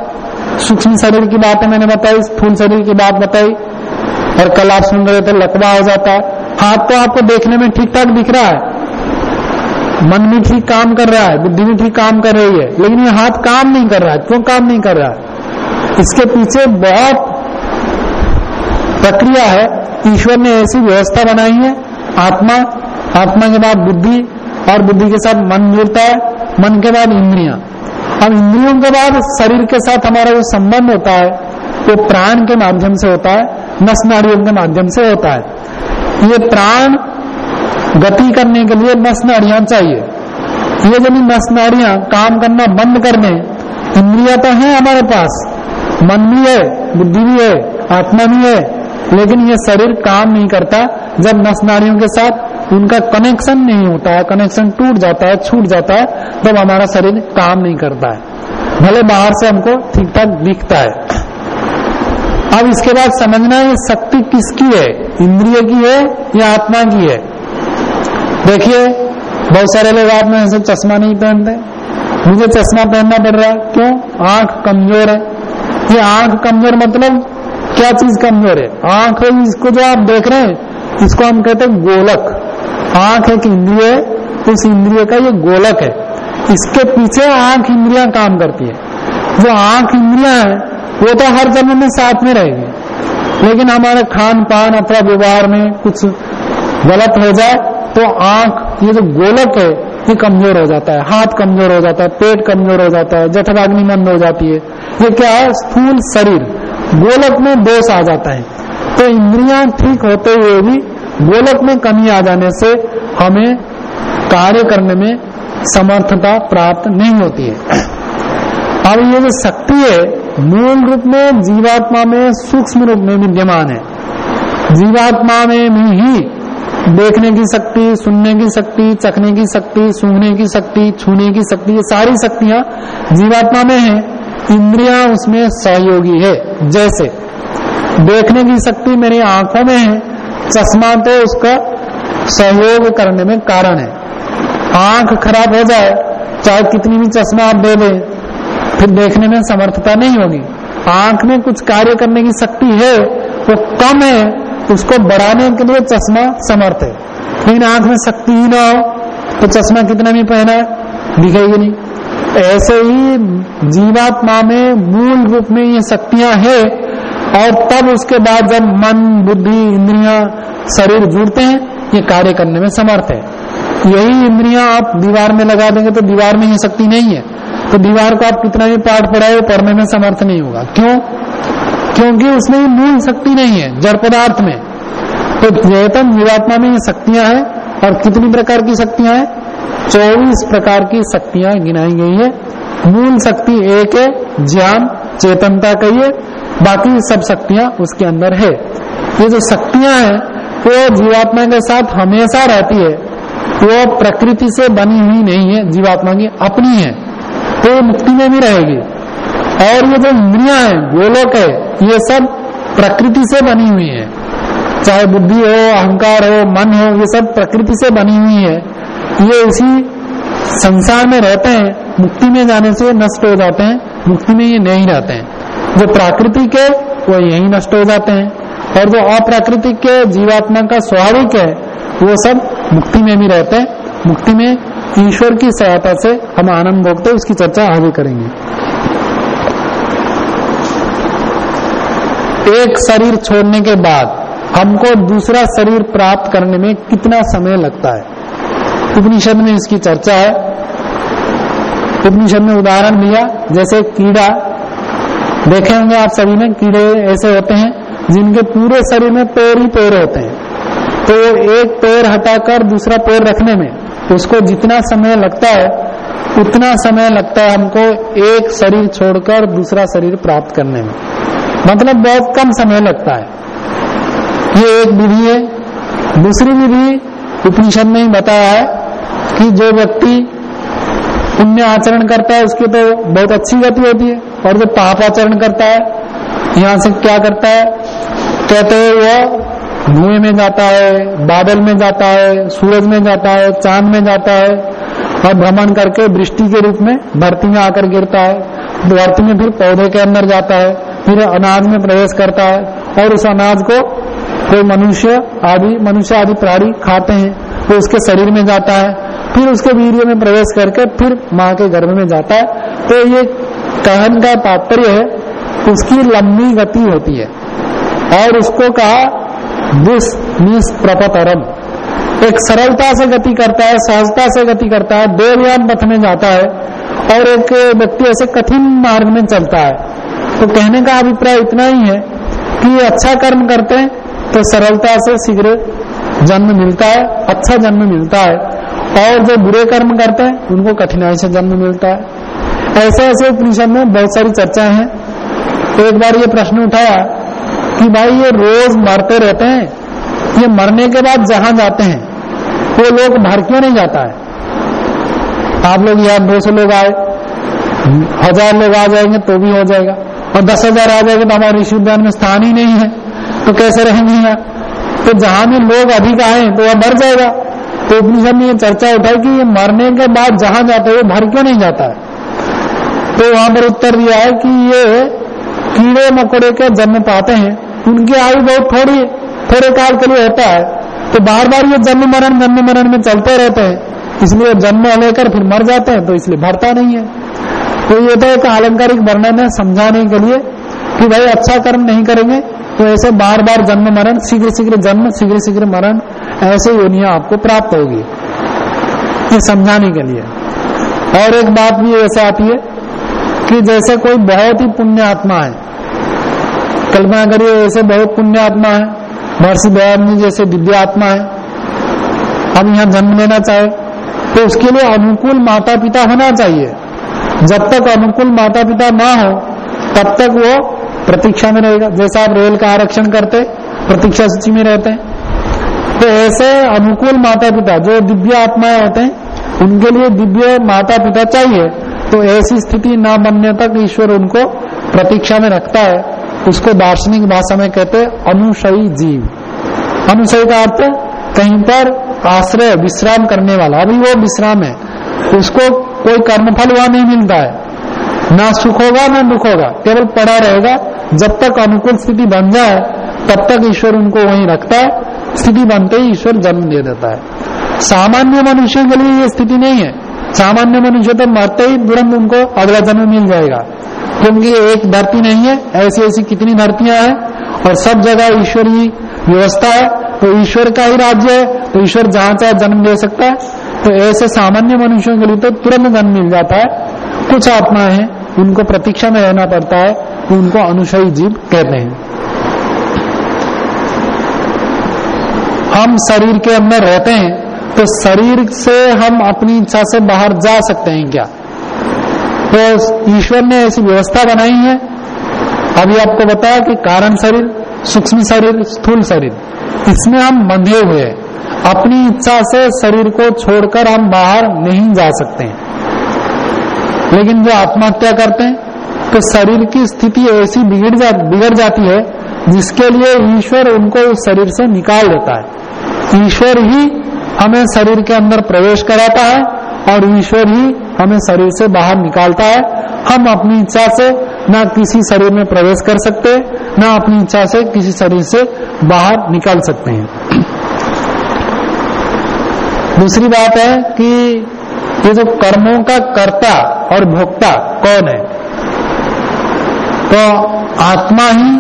सूक्ष्म शरीर की बात है, मैंने बताई, स्थूल शरीर की बात बताई, और कल आप सुन रहे थे, लकवा हो जाता है। हाथ तो आपको देखने में ठीक ठाक दिख रहा है मन भी ठीक काम कर रहा है, बुद्धि भी ठीक काम कर रही है, लेकिन ये हाथ काम नहीं कर रहा है। क्यों काम नहीं कर रहा है? इसके पीछे बहुत प्रक्रिया है। ईश्वर ने ऐसी व्यवस्था बनाई है। आत्मा आत्मा के बाद बुद्धि, और बुद्धि के साथ मन जुड़ता है, मन के बाद इंद्रिया। अब इंद्रियों के बाद शरीर के साथ हमारा जो संबंध होता है, वो प्राण के माध्यम से होता है नस नाड़ियों के माध्यम से होता है। ये प्राण गति करने के लिए नस नाड़ियाँ चाहिए। ये जब नस नाड़ियाँ काम करना बंद कर दें, इंद्रिया तो है हमारे पास। मन भी है, बुद्धि भी है, आत्मा भी है, लेकिन ये शरीर काम नहीं करता जब नस नाड़ियों के साथ उनका कनेक्शन नहीं होता है कनेक्शन टूट जाता है, छूट जाता है, तब हमारा शरीर काम नहीं करता है। भले बाहर से हमको ठीक ठाक दिखता है। अब इसके बाद समझना है शक्ति किसकी है? इंद्रिय की है या आत्मा की है? देखिए, बहुत सारे लोग आप में ऐसे चश्मा नहीं पहनते। मुझे चश्मा पहनना पड़ रहा है। क्यों? आँख कमज़ोर है। ये आँख कमज़ोर मतलब क्या चीज़ कमज़ोर है? आँख इसको जो आप देख रहे हैं, इसको हम कहते हैं गोलक। आँख एक इंद्रिय है उस इंद्रिय का ये गोलक है। इसके पीछे आँख इंद्रिया काम करती है। जो आँख इंद्रिया है, वो तो हर जन्म में साथ में रहेगी। लेकिन हमारे खान पान अथवा व्यवहार में कुछ गलत हो जाए तो आँख, ये जो गोलक है, ये कमज़ोर हो जाता है। हाथ कमज़ोर हो जाता है, पेट कमज़ोर हो जाता है जठराग्नि मंद हो जाती है। ये क्या है? स्थूल शरीर। गोलक में दोष आ जाता है। तो इंद्रियाँ ठीक होते हुए भी गोलक में कमी आ जाने से हमें कार्य करने में समर्थता प्राप्त नहीं होती है। अब ये जो शक्ति है, मूल रूप में जीवात्मा में सूक्ष्म रूप में विद्यमान है। जीवात्मा में ही देखने की शक्ति, सुनने की शक्ति, चखने की शक्ति, सूंघने की शक्ति, छूने की शक्ति, ये सारी शक्तियाँ जीवात्मा में है, इंद्रिया उसमें सहयोगी है, जैसे। देखने की शक्ति मेरी आँखों में है, चश्मा तो उसका सहयोग करने में कारण है। आँख खराब हो जाए, चाहे कितनी भी चश्मा आप दे दें, फिर देखने में समर्थता नहीं होगी। आँख में कुछ कार्य करने की शक्ति है, वो कम है उसको बढ़ाने के लिए चश्मा समर्थ है। लेकिन आँख में शक्ति ही ना हो तो चश्मा कितना भी पहना है? दिखेगी नहीं। ऐसे ही जीवात्मा में मूल रूप में ये शक्तियाँ हैं, और तब उसके बाद जब मन, बुद्धि, इंद्रिया, शरीर जुड़ते हैं, ये कार्य करने में समर्थ है। यही इंद्रिया आप दीवार में लगा देंगे तो दीवार में ये शक्ति नहीं है। तो दीवार को आप कितना भी पाठ पढ़ाए पढ़ने में समर्थ नहीं होगा। क्यों? क्योंकि उसमें मूल शक्ति नहीं है, जड़ पदार्थ में। तो चेतन जीवात्मा में ये शक्तियाँ हैं और कितनी प्रकार की शक्तियाँ हैं? चौबीस प्रकार की शक्तियाँ गिनाई गई है। मूल शक्ति एक है, ज्ञान, चेतनता कहिए बाकी सब शक्तियाँ उसके अंदर है। ये जो शक्तियाँ हैं, वो जीवात्मा के साथ हमेशा रहती है। वो प्रकृति से बनी हुई नहीं है, जीवात्मा की अपनी है। तो मुक्ति में भी रहेगी। और ये जो इंद्रिया है गोलोक है, ये सब प्रकृति से बनी हुई है। चाहे बुद्धि हो, अहंकार हो, मन हो, ये सब प्रकृति से बनी हुई है। ये इसी संसार में रहते हैं, मुक्ति में जाने से नष्ट हो जाते हैं, मुक्ति में ये नहीं रहते हैं। जो प्राकृतिक है वो यही नष्ट हो जाते हैं। और जो अप्राकृतिक के, जीवात्मा का स्वाभाविक है, वो सब मुक्ति में भी रहते हैं। मुक्ति में ईश्वर की सहायता से हम आनंद भोगते उसकी चर्चा आगे करेंगे। एक शरीर छोड़ने के बाद हमको दूसरा शरीर प्राप्त करने में कितना समय लगता है? उपनिषद में इसकी चर्चा है। उपनिषद में उदाहरण दिया जैसे कीड़ा। देखे होंगे आप सभी ने, कीड़े ऐसे होते हैं जिनके पूरे शरीर में पैर ही पैर होते हैं। तो एक पैर हटाकर दूसरा पैर रखने में उसको जितना समय लगता है, उतना समय लगता है हमको एक शरीर छोड़कर दूसरा शरीर प्राप्त करने में। मतलब बहुत कम समय लगता है। ये एक विधि है। दूसरी विधि उपनिषद में ही बताया है कि जो व्यक्ति पुण्य आचरण करता है, उसकी तो बहुत अच्छी गति होती है। और जो पाप आचरण करता है, यहाँ से क्या करता है? कहते हैं वो धुएँ में जाता है, बादल में जाता है, सूरज में जाता है, चाँद में जाता है और भ्रमण करके वृष्टि के रूप में धरती में आकर गिरता है। धरती में फिर पौधे के अंदर जाता है। फिर अनाज में प्रवेश करता है और उस अनाज को कोई मनुष्य आदि मनुष्य आदि प्राणी खाते हैं, वो उसके शरीर में जाता है, फिर उसके वीर्य में प्रवेश करके फिर माँ के गर्भ में जाता है। तो ये कहन का तात्पर्य है, उसकी लंबी गति होती है। और उसको कहा, दुष निष्प्रपतरम। एक सरलता से गति करता है, सहजता से गति करता है, देवयान पथ में जाता है और एक व्यक्ति ऐसे कठिन मार्ग में चलता है। तो कहने का अभिप्राय इतना ही है कि ये अच्छा कर्म करते हैं तो सरलता से शीघ्र जन्म मिलता है अच्छा जन्म मिलता है। और जो बुरे कर्म करते हैं, उनको कठिनाई से जन्म मिलता है। ऐसे ऐसे उपनिषद में बहुत सारी चर्चाएँ हैं। एक बार ये प्रश्न उठाया कि भाई ये रोज मरते रहते हैं, ये मरने के बाद जहाँ जाते हैं, वो लोग भर क्यों नहीं जाता है? आप लोग यार दो सौ लोग आए, हज़ार लोग आ जाएँगे तो भी हो जाएगा। और दस हज़ार आ जाएगा तो हमारे ऋषि उद्यान में स्थान ही नहीं है तो कैसे रहेंगे यहाँ? तो जहाँ भी लोग अधिक आए तो वह मर जाएगा। तो उपनिषद ने चर्चा उठाई कि ये मरने के बाद जहाँ जाते हैं, वो भर क्यों नहीं जाता है? तो वहाँ पर उत्तर दिया है कि ये कीड़े मकोड़े के जन्म पाते हैं। उनकी आयु बहुत थोड़ी, थोड़े काल के लिए होता है। तो बार बार ये जन्म मरण जन्म मरण में चलते रहते हैं। इसलिए जन्म लेकर फिर मर जाते हैं तो इसलिए भरता नहीं है। तो ये तो एक आलंकारिक वर्णन है समझाने के लिए कि भाई अच्छा कर्म नहीं करेंगे तो ऐसे बार बार जन्म मरण शीघ्र शीघ्र जन्म शीघ्र शीघ्र मरण, ऐसे योनिया आपको प्राप्त होगी। ये समझाने के लिए। और एक बात भी ऐसे आती है कि जैसे कोई बहुत ही पुण्य आत्मा है, कल्पना करिए ऐसे बहुत पुण्य आत्मा है, महर्षि दयानंद जैसे दिव्य आत्मा है हम यहाँ जन्म लेना चाहे तो उसके लिए अनुकूल माता पिता होना चाहिए। जब तक अनुकूल माता पिता ना हो, तब तक वो प्रतीक्षा में रहेगा। जैसा आप रेल का आरक्षण करते, प्रतीक्षा सूची में रहते। हैं तो ऐसे अनुकूल माता पिता जो दिव्य आत्माएँ होते हैं उनके लिए दिव्य माता पिता चाहिए। तो ऐसी स्थिति न बनने तक ईश्वर उनको प्रतीक्षा में रखता है। उसको दार्शनिक भाषा में कहते हैं जीव। अनुशयी का अर्थ, कहीं पर आश्रय, विश्राम करने वाला। अभी वो विश्राम है। उसको कोई कर्मफल वहाँ नहीं मिलता है। ना सुख होगा, ना दुख होगा। केवल पड़ा रहेगा, जब तक अनुकूल स्थिति बन जाए, तब तक ईश्वर उनको वहीं रखता है। स्थिति बनते ही ईश्वर जन्म दे देता है। सामान्य मनुष्य के लिए ये स्थिति नहीं है। सामान्य मनुष्य तो मरते ही तुरंत उनको अगला जन्म मिल जाएगा। क्योंकि एक धरती नहीं है, ऐसी ऐसी कितनी धरतियाँ हैं और सब जगह ईश्वरीय व्यवस्था है। तो ईश्वर का ही राज्य है तो ईश्वर जहाँ चाहे जन्म दे सकता है। तो ऐसे सामान्य मनुष्यों के लिए तो तुरंत जन्म मिल जाता है। कुछ आत्मा है, उनको प्रतीक्षा में रहना पड़ता है तो उनको अनुशयी जीव कहते हैं। हम शरीर के अंदर रहते हैं तो शरीर से हम अपनी इच्छा से बाहर जा सकते हैं क्या? तो ईश्वर ने ऐसी व्यवस्था बनाई है। अभी आपको बताया कि कारण शरीर, सूक्ष्म शरीर, स्थूल शरीर, इसमें हम बंधे हुए हैं। अपनी इच्छा से शरीर को छोड़कर हम बाहर नहीं जा सकते हैं। लेकिन जो आत्महत्या करते हैं तो शरीर की स्थिति ऐसी बिगड़ जा, बिगड़ जाती है, जिसके लिए ईश्वर उनको उस शरीर से निकाल देता है। ईश्वर ही हमें शरीर के अंदर प्रवेश कराता है, और ईश्वर ही हमें शरीर से बाहर निकालता है। हम अपनी इच्छा से न किसी शरीर में प्रवेश कर सकते, न अपनी इच्छा से किसी शरीर से बाहर निकाल सकते हैं। दूसरी बात है कि ये जो कर्मों का कर्ता और भोक्ता कौन है? तो आत्मा ही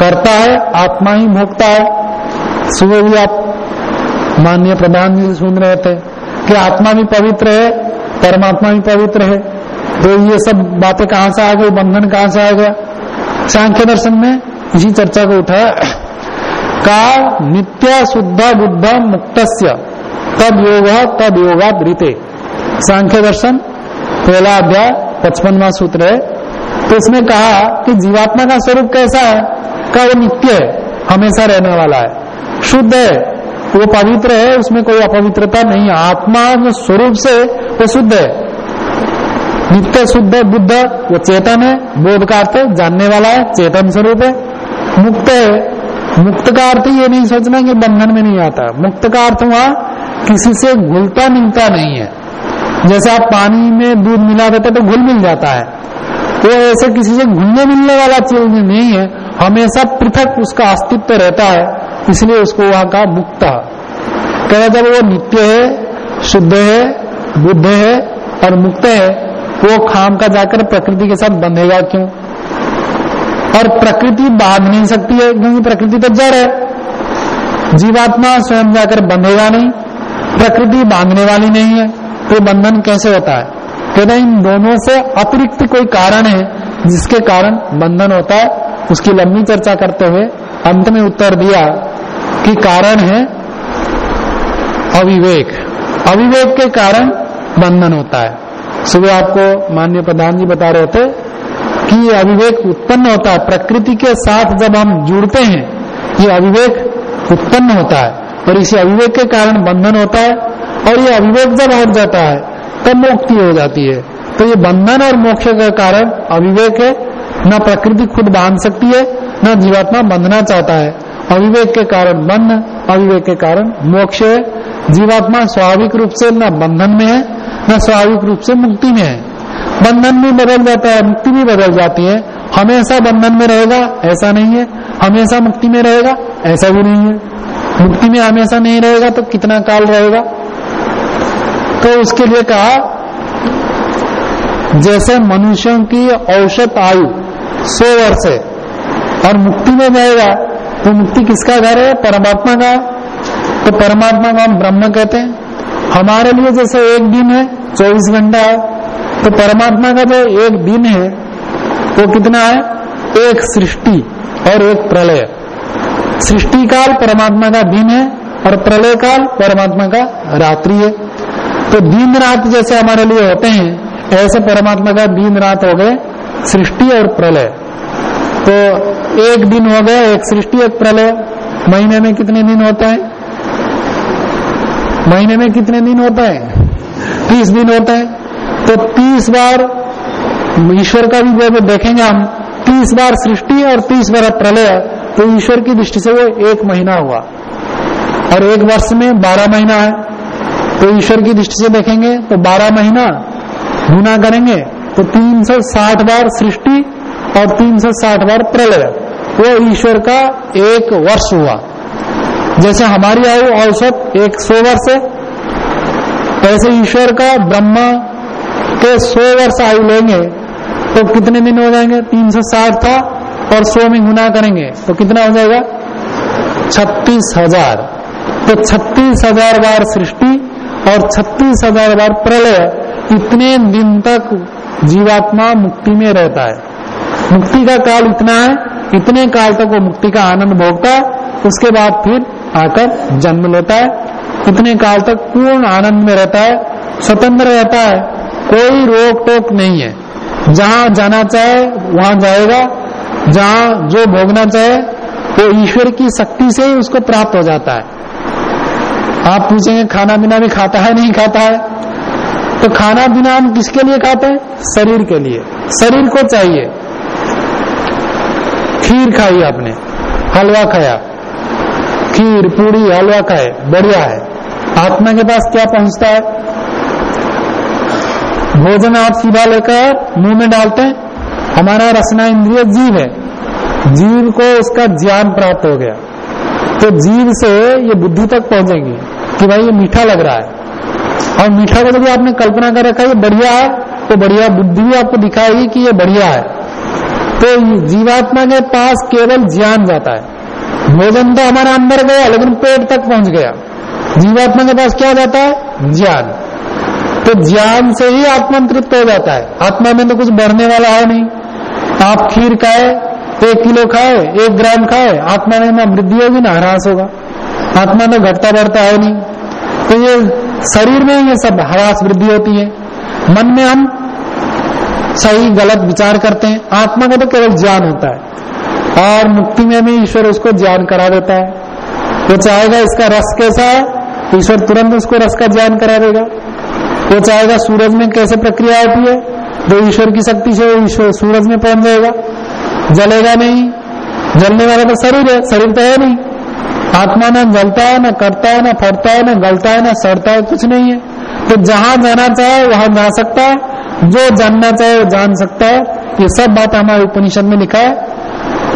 करता है, आत्मा ही भोगता है। सुबह भी आप माननीय प्रधान जी सुन रहे थे कि आत्मा भी पवित्र है, परमात्मा भी पवित्र है। तो ये सब बातें कहाँ से आ गई? बंधन कहाँ से आ गया? सांख्य दर्शन में इसी चर्चा को उठाया। का नित्य शुद्ध बुद्ध मुक्त तद योग तद योगात रीते सांख्य दर्शन, पहला अध्याय, पचपनवा सूत्र है। तो इसमें कहा कि जीवात्मा का स्वरूप कैसा है? का वो नित्य है, हमेशा रहने वाला है। शुद्ध है, वो पवित्र है, उसमें कोई अपवित्रता नहीं है। आत्मा स्वरूप से वो शुद्ध है। नित्य शुद्ध, बुद्ध, वो चेतन है, बोध का अर्थ जानने वाला है, चेतन स्वरूप है। मुक्त है। मुक्त का अर्थ ये नहीं सोचना कि बंधन में नहीं आता। मुक्त का अर्थ वहाँ किसी से घुलता मिलता नहीं है। जैसे आप पानी में दूध मिला देते तो घुल मिल जाता है। वो तो ऐसे किसी से घुलने मिलने वाला चीज़ नहीं है। हमेशा पृथक उसका अस्तित्व रहता है, इसलिए उसको वहाँ का मुक्त। कहना जब वो नित्य है, शुद्ध है, बुद्ध है और मुक्त है, वो खाम का जाकर प्रकृति के साथ बंधेगा क्यों? और प्रकृति बाँध नहीं सकती है, क्योंकि प्रकृति तो जड़ है। जीवात्मा स्वयं जाकर बंधेगा नहीं। प्रकृति बांधने वाली नहीं है तो बंधन कैसे होता है? कहते इन दोनों से अतिरिक्त कोई कारण है जिसके कारण बंधन होता है? उसकी लंबी चर्चा करते हुए अंत में उत्तर दिया कि कारण है अविवेक। अविवेक के कारण बंधन होता है। सुबह आपको माननीय प्रधान जी बता रहे थे कि ये अविवेक उत्पन्न होता है। प्रकृति के साथ जब हम जुड़ते हैं, ये अविवेक उत्पन्न होता है। और इसे अविवेक के कारण बंधन होता है और ये अविवेक जब हट जाता है, तब मुक्ति हो जाती है। तो ये बंधन और मोक्ष का कारण अविवेक है। न प्रकृति खुद बाँध सकती है, न जीवात्मा बंधना चाहता है। अविवेक के कारण बंध, अविवेक के कारण मोक्ष है। जीवात्मा स्वाभाविक रूप से न बंधन में है, न स्वाभाविक रूप से मुक्ति में है। बंधन भी बदल जाता है, मुक्ति भी बदल जाती है। हमेशा बंधन में रहेगा, ऐसा नहीं है। हमेशा मुक्ति में रहेगा, ऐसा भी नहीं है। मुक्ति में हमेशा नहीं रहेगा तो कितना काल रहेगा? तो उसके लिए कहा, जैसे मनुष्यों की औसत आयु सौ वर्ष है और मुक्ति में जाएगा तो मुक्ति किसका घर है? परमात्मा का। तो परमात्मा का हम ब्रह्म कहते हैं। हमारे लिए जैसे एक दिन है, चौबीस घंटा है तो परमात्मा का जो एक दिन है, वो कितना है? एक सृष्टि और एक प्रलय। सृष्टि काल परमात्मा का दिन है और प्रलय काल परमात्मा का रात्रि है। तो दिन रात जैसे हमारे लिए होते हैं, ऐसे परमात्मा का दिन रात हो गए, सृष्टि और प्रलय। तो एक दिन हो गया, एक सृष्टि, एक प्रलय। महीने में कितने दिन होते हैं? महीने में कितने दिन होता है? तीस दिन होता है। तो तीस बार ईश्वर का भी देखेंगे हम, तीस बार सृष्टि और तीस बार प्रलय। तो ईश्वर की दृष्टि से वो एक महीना हुआ। और एक वर्ष में बारह महीना है। तो ईश्वर की दृष्टि से देखेंगे तो बारह महीना गुना करेंगे तो तीन सौ साठ बार सृष्टि और तीन सौ साठ बार प्रलय। वो ईश्वर का एक वर्ष हुआ। जैसे हमारी आयु औसत एक सौ वर्ष है, वैसे ईश्वर का ब्रह्मा के सौ वर्ष आयु लेंगे तो कितने दिन हो जाएँगे? तीन सौ साठ था। और सौ में गुना करेंगे तो कितना हो जाएगा? छत्तीस हज़ार। तो छत्तीस हज़ार बार सृष्टि और छत्तीस हज़ार बार प्रलय इतने दिन तक जीवात्मा मुक्ति में रहता है। मुक्ति का काल इतना है, इतने काल तक वो मुक्ति का आनंद भोगता है उसके बाद फिर आकर जन्म लेता है। इतने काल तक पूर्ण आनंद में रहता है, स्वतंत्र रहता है, कोई रोक टोक नहीं है। जहाँ जाना चाहे, वहाँ जाएगा जहाँ जो भोगना चाहे वो ईश्वर की शक्ति से ही उसको प्राप्त हो जाता है। आप पूछेंगे, खाना पीना भी खाता है, नहीं खाता है? तो खाना पीना हम किसके लिए खाते हैं? शरीर के लिए। शरीर को चाहिए। खीर खाई आपने। हलवा खाया। खीर पूरी हलवा खाए। बढ़िया है। आत्मा के पास क्या पहुँचता है? भोजन आप सीधा लेकर मुँह में डालते हैं। हमारा रसना इंद्रिय जीव है। जीव को उसका ज्ञान प्राप्त हो गया। तो जीव से ये बुद्धि तक पहुंचेगी कि भाई ये मीठा लग रहा है। और मीठा को जब आपने कल्पना कर रखा है, ये बढ़िया है तो बढ़िया बुद्धि भी आपको दिखाएगी कि ये बढ़िया है। तो जीवात्मा के पास केवल ज्ञान जाता है। भोजन तो हमारा अंदर गया, लेकिन पेट तक पहुँच गया। जीवात्मा के पास क्या जाता है? ज्ञान। तो ज्ञान से ही आत्मा तृप्त हो जाता है। आत्मा में तो कुछ बढ़ने वाला है नहीं। आप खीर खाए, एक किलो खाए, एक ग्राम खाए, आत्मा में ना वृद्धि होगी ना, ह्रास होगा। आत्मा में घटता बढ़ता है नहीं। तो ये शरीर में ये सब ह्रास वृद्धि होती है। मन में हम सही, गलत विचार करते हैं। आत्मा का तो केवल ज्ञान होता है। और मुक्ति में भी ईश्वर उसको ज्ञान करा देता है। वो चाहेगा इसका रस कैसा है ईश्वर तुरंत उसको रस का ज्ञान करा देगा। वो चाहेगा सूरज में कैसे प्रक्रिया होती है तो ईश्वर की शक्ति से ईश्वर सूरज में पहुँच जाएगा। जलेगा नहीं। जलने वाला तो शरीर है, शरीर तो है नहीं। आत्मा न जलता है, न करता है, न फटता है, न गलता है, न सड़ता है, कुछ नहीं है। तो जहाँ जाना चाहे, वहाँ जा सकता है। जो जानना चाहे, वो जान सकता है। ये सब बात हमारे उपनिषद में लिखा है।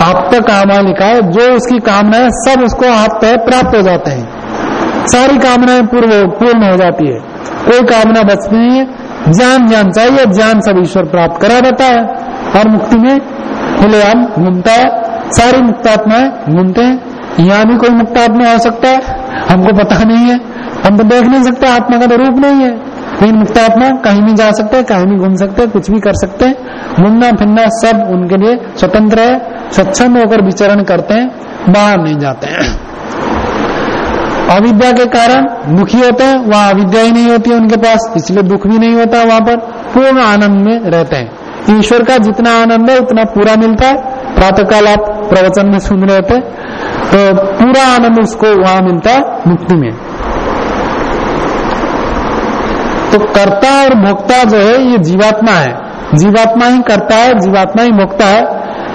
आप तक कामना लिखा है। जो उसकी कामना है, सब उसको आप तय प्राप्त हो जाते हैं। सारी कामनाएँ पूर्ण हो जाती है। कोई कामना बचती नहीं है। ज्ञान ज्ञान चाहिए, ज्ञान सब ईश्वर प्राप्त करा देता है। और मुक्ति में खुलेआम घूमता है। सारी मुक्तात्माएँ घूमते हैं। यहाँ भी कोई मुक्तात्मा हो सकता है? हमको पता नहीं है। हम तो देख नहीं सकते, आत्मा का तो रूप नहीं है। लेकिन मुक्तात्मा कहीं भी जा सकते हैं, कहीं भी घूम सकते हैं, कुछ भी कर सकते हैं। घूमना फिरना सब उनके लिए स्वतंत्र है। स्वच्छंद होकर विचरण करते हैं, बाहर नहीं जाते हैं। अविद्या के कारण दुखी होते हैं, वहाँ अविद्या ही नहीं होती है उनके पास, इसलिए दुख भी नहीं होता वहाँ पर, पूर्ण आनंद में रहते हैं। ईश्वर का जितना आनंद है, उतना पूरा मिलता है। प्रातःकाल आप प्रवचन में सुन रहे थे तो पूरा आनंद उसको वहाँ मिलता है मुक्ति में। तो कर्ता और भोक्ता जो है, ये जीवात्मा है। जीवात्मा ही करता है, जीवात्मा ही भोक्ता है।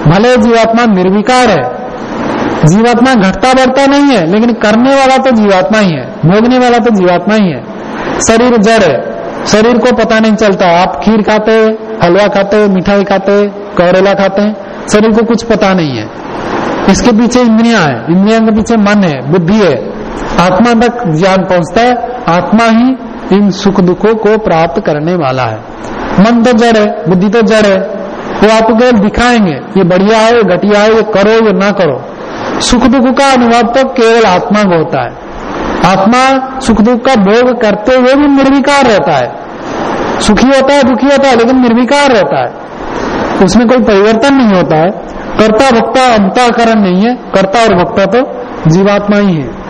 भले जीवात्मा निर्विकार है जीवात्मा घटता बढ़ता नहीं है, लेकिन करने वाला तो जीवात्मा ही है, भोगने वाला तो जीवात्मा ही है। शरीर जड़ है, शरीर को पता नहीं चलता, आप खीर खाते हलवा खाते मिठाई खाते करेला खाते शरीर को कुछ पता नहीं है। इसके पीछे इंद्रिया है, इंद्रिया के पीछे मन है, बुद्धि है। आत्मा तक ज्ञान पहुँचता है, आत्मा ही इन सुख दुखों को प्राप्त करने वाला है। मन तो जड़ है, बुद्धि तो जड़ है। वो आपको केवल दिखाएँगे, ये बढ़िया है, ये घटिया है, ये करो, ये ना करो। सुख दुख का अनुभव तो केवल आत्मा को होता है। आत्मा सुख दुख का भोग करते हुए भी निर्विकार रहता है। सुखी होता है, दुखी होता है, लेकिन निर्विकार रहता है। उसमें कोई परिवर्तन नहीं होता है। कर्ता, भक्ता, अंताकरण नहीं है। कर्ता और भक्ता तो जीवात्मा ही है।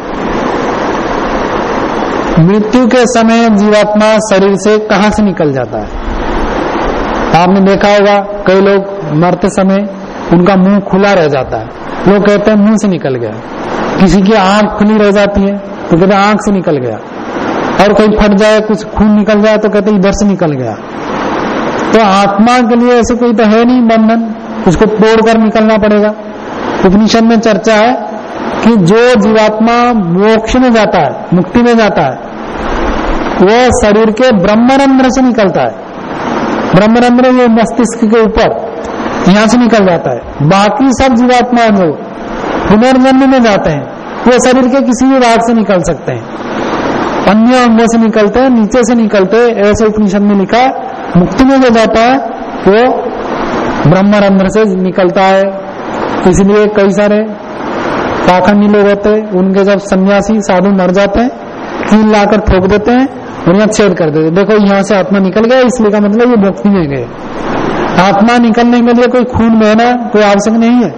मृत्यु के समय जीवात्मा शरीर से कहा से निकल जाता है? आपने देखा होगा, कई लोग मरते समय उनका मुँह खुला रह जाता है। लोग कहते हैं मुँह से निकल गया। किसी की आँख खुली रह जाती है तो कहते हैं आँख से निकल गया। और कोई फट जाए, कुछ खून निकल जाए तो कहते इधर से निकल गया। तो आत्मा के लिए ऐसे कोई तो है नहीं बंधन। उसको तोड़कर निकलना पड़ेगा। उपनिषद में चर्चा है कि जो जीवात्मा मोक्ष में जाता है, मुक्ति में जाता है, वो शरीर के ब्रह्मरंध्र से निकलता है। ब्रह्मरंध्र ये मस्तिष्क के ऊपर। यहाँ से निकल जाता है। बाकी सब जीवात्मा जो पुनर्जन्म में जाते हैं। वो शरीर के किसी भी भाग से निकल सकते हैं। अन्य अंगों से निकलते हैं, नीचे से निकलते हैं, ऐसे उपनिषद में लिखा मुक्ति में जो जाता है, वो ब्रह्मरंध्र से निकलता है। इसलिए कई सारे पाखंडी लोग होते हैं, उनके जब सन्यासी, साधु मर जाते हैं कील लाकर ठोक देते हैं और यहाँ छेद कर देते देखो, यहाँ से आत्मा निकल गया, इसलिए का मतलब ये मुक्ति में गए। आत्मा निकलने के लिए कोई खून बहना कोई आवश्यक नहीं है।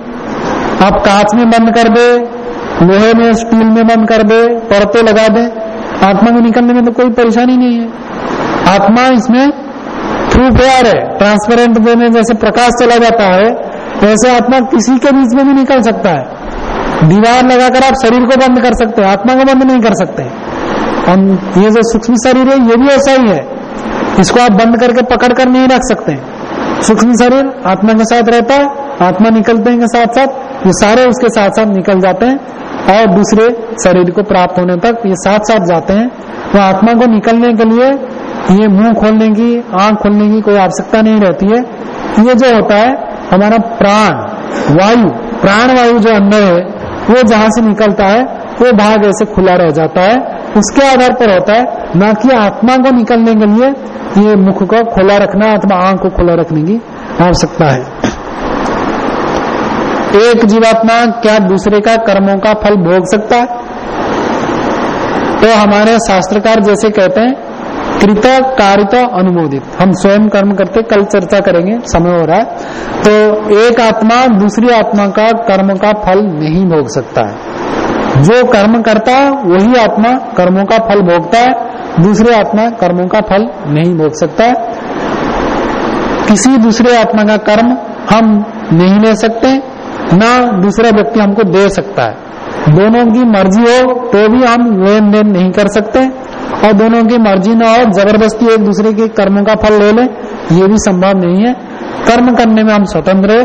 आप कांच में बंद कर दे, लोहे में, स्टील में बंद कर दे, परते लगा दे, आत्मा में निकलने में तो कोई परेशानी नहीं है। आत्मा इसमें थ्रू फेयर है ट्रांसपेरेंट वे में जैसे प्रकाश चला जाता है, वैसे आत्मा किसी के बीच में भी निकल सकता है। दीवार लगाकर आप शरीर को बंद कर सकते हैं, आत्मा को बंद नहीं कर सकते। हम, ये जो सूक्ष्म शरीर है, ये भी ऐसा ही है। इसको आप बंद करके पकड़ कर नहीं रख सकते। सूक्ष्म शरीर, आत्मा के साथ रहता है, आत्मा निकलते हैं के साथ साथ ये सारे उसके साथ साथ निकल जाते हैं और दूसरे शरीर को प्राप्त होने तक ये साथ साथ जाते हैं। तो आत्मा को निकलने के लिए ये मुँह खोलने की, आँख खोलने की कोई आवश्यकता नहीं रहती है। ये जो होता है, हमारा प्राण, वायु प्राण वायु जो अंदर है, वो जहाँ से निकलता है, वो भाग ऐसे खुला रह जाता है। उसके आधार पर होता है, न कि आत्मा को निकलने के लिए ये मुख को खोला रखना, अथवा आँख को खोला रखने की आवश्यकता है। एक जीवात्मा क्या दूसरे का कर्मों का फल भोग सकता है? तो हमारे शास्त्रकार जैसे कहते हैं, कृत कारित अनुमोदित। हम स्वयं कर्म करते, कल चर्चा करेंगे, समय हो रहा है। तो एक आत्मा दूसरी आत्मा का कर्म का फल नहीं भोग सकता है। जो कर्म करता है वही आत्मा कर्मों का फल भोगता है। दूसरी आत्मा कर्मों का फल नहीं भोग सकता। किसी दूसरे आत्मा का कर्म हम नहीं ले सकते, ना दूसरा व्यक्ति हमको दे सकता है। दोनों की मर्ज़ी हो तो भी हम लेन देन नहीं कर सकते, और दोनों की मर्ज़ी ना हो ज़बरदस्ती एक दूसरे के कर्मों का फल ले लें, ये भी संभव नहीं है। कर्म करने में हम स्वतंत्र है,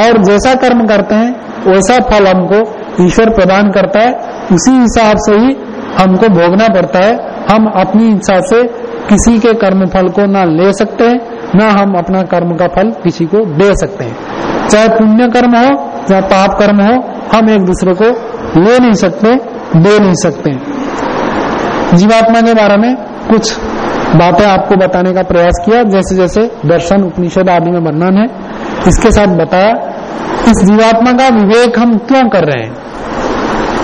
और जैसा कर्म करते हैं, वैसा फल हमको ईश्वर प्रदान करता है। उसी हिसाब से ही हमको भोगना पड़ता है। हम अपनी इच्छा से किसी के कर्म फल को ना ले सकते हैं ना हम अपना कर्म का फल किसी को दे सकते हैं। चाहे पुण्य कर्म हो, चाहे पाप कर्म हो, हम एक दूसरे को ले नहीं सकते, दे नहीं सकते। जीवात्मा के बारे में कुछ बातें आपको बताने का प्रयास किया जैसे जैसे दर्शन, उपनिषद आदि में वर्णन है, इसके साथ बताया, इस जीवात्मा का विवेक हम क्यों कर रहे हैं?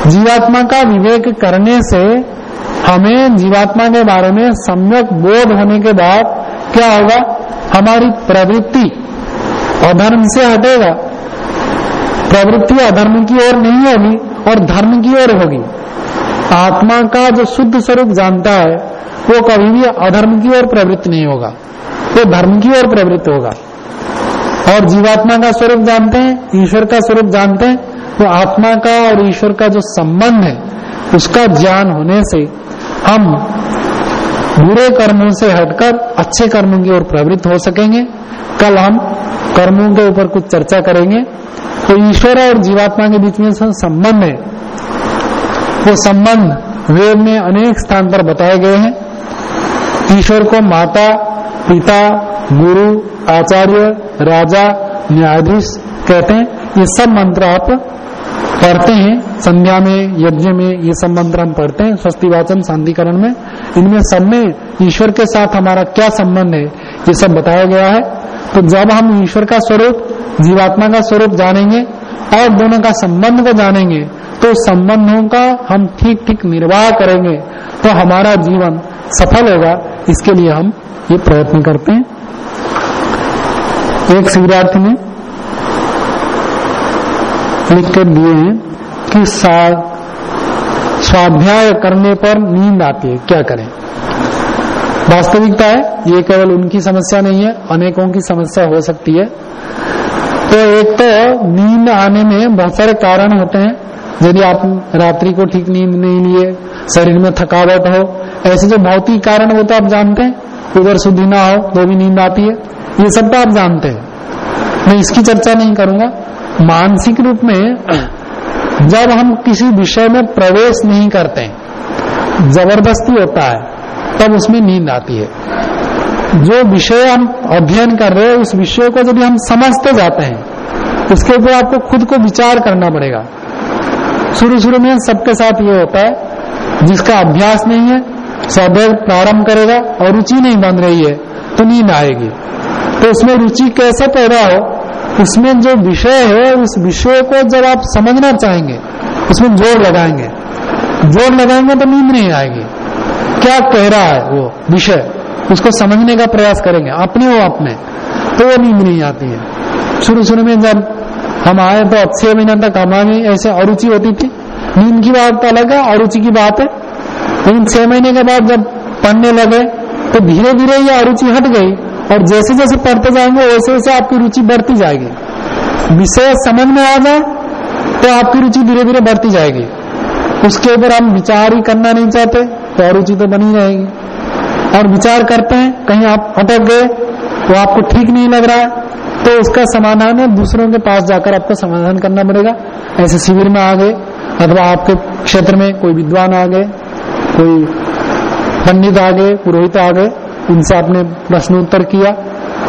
जीवात्मा का विवेक करने से हमें जीवात्मा के बारे में सम्यक बोध होने के बाद क्या होगा? हमारी प्रवृत्ति अधर्म से हटेगा। प्रवृत्ति अधर्म की ओर नहीं होगी और धर्म की ओर होगी। आत्मा का जो शुद्ध स्वरूप जानता है, वो कभी भी अधर्म की ओर प्रवृत्त नहीं होगा। वो धर्म की ओर प्रवृत्त होगा। और जीवात्मा का स्वरूप जानते हैं, ईश्वर का स्वरूप जानते हैं तो आत्मा का और ईश्वर का जो संबंध है, उसका ज्ञान होने से हम बुरे कर्मों से हटकर अच्छे कर्मों की ओर प्रवृत्त हो सकेंगे। कल हम कर्मों के ऊपर कुछ चर्चा करेंगे। तो ईश्वर और जीवात्मा के बीच में संबंध है, वो संबंध वेद में अनेक स्थान पर बताए गए हैं। ईश्वर को माता, पिता, गुरु, आचार्य, राजा, न्यायाधीश कहते हैं। ये सब मंत्र आप पढ़ते हैं, संध्या में, यज्ञ में, ये सब मंत्र हम पढ़ते हैं, स्वस्ति वाचन, शांतिकरण में। इनमें सब में ईश्वर के साथ हमारा क्या संबंध है, ये सब बताया गया है। तो जब हम ईश्वर का स्वरूप, जीवात्मा का स्वरूप जानेंगे और दोनों का संबंध को जानेंगे तो संबंधों का हम ठीक ठीक निर्वाह करेंगे तो हमारा जीवन सफल होगा। इसके लिए हम ये प्रयत्न करते हैं। एक शिविरार्थी ने लिख कर दिए हैं कि स्वाध्याय करने पर नींद आती है। क्या करें? वास्तविकता है, ये केवल उनकी समस्या नहीं है, अनेकों की समस्या हो सकती है। तो एक तो नींद आने में बहुत सारे कारण होते हैं। यदि आप रात्रि को ठीक नींद नहीं लिए, शरीर में थकावट हो, ऐसे जो भौतिक कारण वो तो आप जानते हैं। उधर शुद्धि ना हो तो भी नींद आती है। ये सब तो आप जानते हैं। मैं इसकी चर्चा नहीं करूँगा। मानसिक रूप में जब हम किसी विषय में प्रवेश नहीं करते, ज़बरदस्ती होता है, तब उसमें नींद आती है। जो विषय हम अध्ययन कर रहे हैं, उस विषय को यदि हम समझते जाते हैं, उसके ऊपर आपको खुद को विचार करना पड़ेगा। शुरू शुरू में सबके साथ ये होता है, जिसका अभ्यास नहीं है, सदैव प्रारंभ करेगा और रुचि नहीं बन रही है तो नींद आएगी। तो उसमें रुचि कैसे पैदा हो उसमें जो विषय है, उस विषय को जब आप समझना चाहेंगे, उसमें ज़ोर लगाएँगे। ज़ोर लगाएँगे तो नींद नहीं आएगी। क्या कह रहा है वो विषय? उसको समझने का प्रयास करेंगे। अपने वो अपने। तो वो नींद नहीं आती है। शुरू शुरू में जब हम आए तो छह महीने तक हमारी ऐसे अरुचि होती थी। नींद की बात तो अलग है, अरुचि की बात है। लेकिन छह महीने के बाद जब पढ़ने लगे तो धीरे धीरे ये अरुचि हट गई। और जैसे जैसे पढ़ते जाएँगे, वैसे वैसे आपकी रुचि बढ़ती जाएगी। विषय समझ में आ जाए तो आपकी रुचि धीरे धीरे बढ़ती जाएगी। उसके ऊपर हम विचार ही करना नहीं चाहते तो अरुचि तो बनी रहेगी। और विचार करते हैं, कहीं आप अटक गए तो आपको ठीक नहीं लग रहा है तो उसका समाधान है, दूसरों के पास जाकर आपको समाधान करना पड़ेगा। ऐसे शिविर में आ गए, अथवा आपके क्षेत्र में कोई विद्वान आ गए, कोई पंडित आ गए, पुरोहित आ गए उनसे आपने प्रश्न उत्तर किया।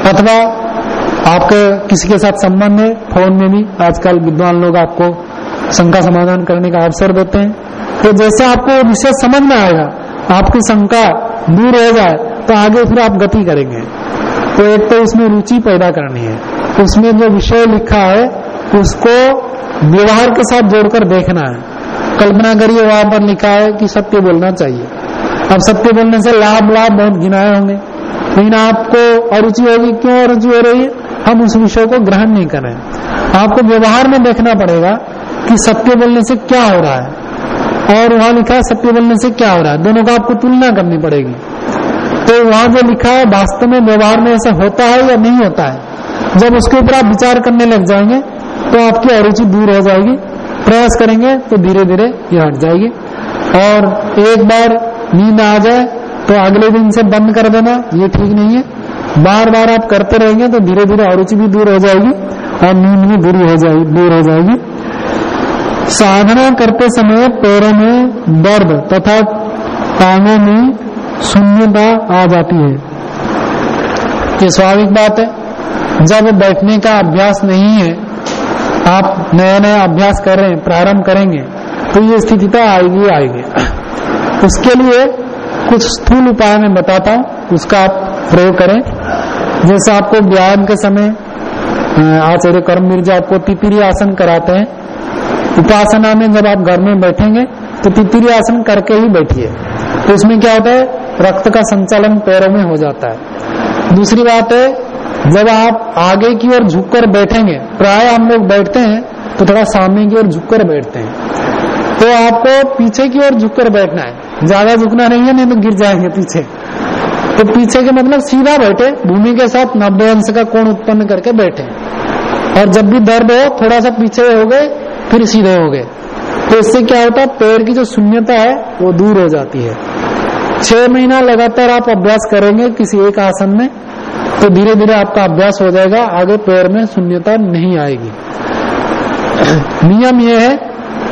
अथवा आपके किसी के साथ संबंध है, फ़ोन में भी आजकल विद्वान लोग आपको शंका समाधान करने का अवसर देते हैं। तो जैसे आपको विषय समझ में आएगा, आपकी शंका दूर हो जाए तो आगे फिर आप गति करेंगे। तो एक तो उसमें रुचि पैदा करनी है। उसमें जो विषय लिखा है, उसको व्यवहार के साथ जोड़कर देखना है। कल्पना करिए, वहाँ पर लिखा है कि सत्य बोलना चाहिए। अब सत्य बोलने से लाभ लाभ बहुत गिनाए होंगे। लेकिन आपको अरुचि होगी, क्यों अरुचि हो रही है? हम उस विषय को ग्रहण नहीं कर रहे हैं। आपको व्यवहार में देखना पड़ेगा कि सत्य बोलने से क्या हो रहा है। और वहाँ लिखा है, सत्य बोलने से क्या हो रहा है। दोनों का आपको तुलना करनी पड़ेगी। तो वहाँ जो लिखा है, वास्तव में व्यवहार में ऐसा होता है या नहीं होता है? जब उसके ऊपर आप विचार करने लग जाएँगे तो आपकी अरुचि दूर हो जाएगी। प्रयास करेंगे तो धीरे धीरे ये हट जाएगी। और एक बार नींद आ जाए तो अगले दिन से बंद कर देना, ये ठीक नहीं है। बार बार आप करते रहेंगे तो धीरे धीरे अरुचि भी दूर हो जाएगी, और नींद भी बुरी हो जाएगी दूर हो जाएगी। साधना करते समय पैरों में दर्द तथा टांगों में शून्यता आ जाती है। ये स्वाभाविक बात है। जब बैठने का अभ्यास नहीं है, आप नया नया अभ्यास कर रहे हैं, प्रारंभ करेंगे तो ये स्थिति तो आएगी आएगी। उसके लिए कुछ स्थूल उपाय मैं बताता हूँ, उसका आप प्रयोग करें। जैसे आपको व्यायाम के समय आचार्य कर्म मिर्ज़ा आपको तिपिरी आसन कराते हैं। उपासना में जब आप घर में बैठेंगे तो तिपिरी आसन करके ही बैठिए। तो उसमें क्या होता है, रक्त का संचालन पैरों में हो जाता है। दूसरी बात है, जब आप आगे की ओर झुककर बैठेंगे, प्राय हम लोग बैठते हैं तो थोड़ा सामने की ओर झुककर बैठते हैं। तो आपको पीछे की ओर झुककर बैठना है। ज़्यादा झुकना नहीं है, नहीं तो गिर जाएँगे पीछे। तो पीछे के मतलब सीधा बैठे, भूमि के साथ नब्बे अंश का कोण उत्पन्न करके बैठे। और जब भी दर्द हो, थोड़ा सा पीछे हो गए, फिर सीधे हो गए। तो इससे क्या होता है, पैर की जो शून्यता है, वो दूर हो जाती है। छह महीना लगातार आप अभ्यास करेंगे किसी एक आसन में तो धीरे धीरे आपका अभ्यास हो जाएगा, आगे पैर में शून्यता नहीं आएगी। नियम यह है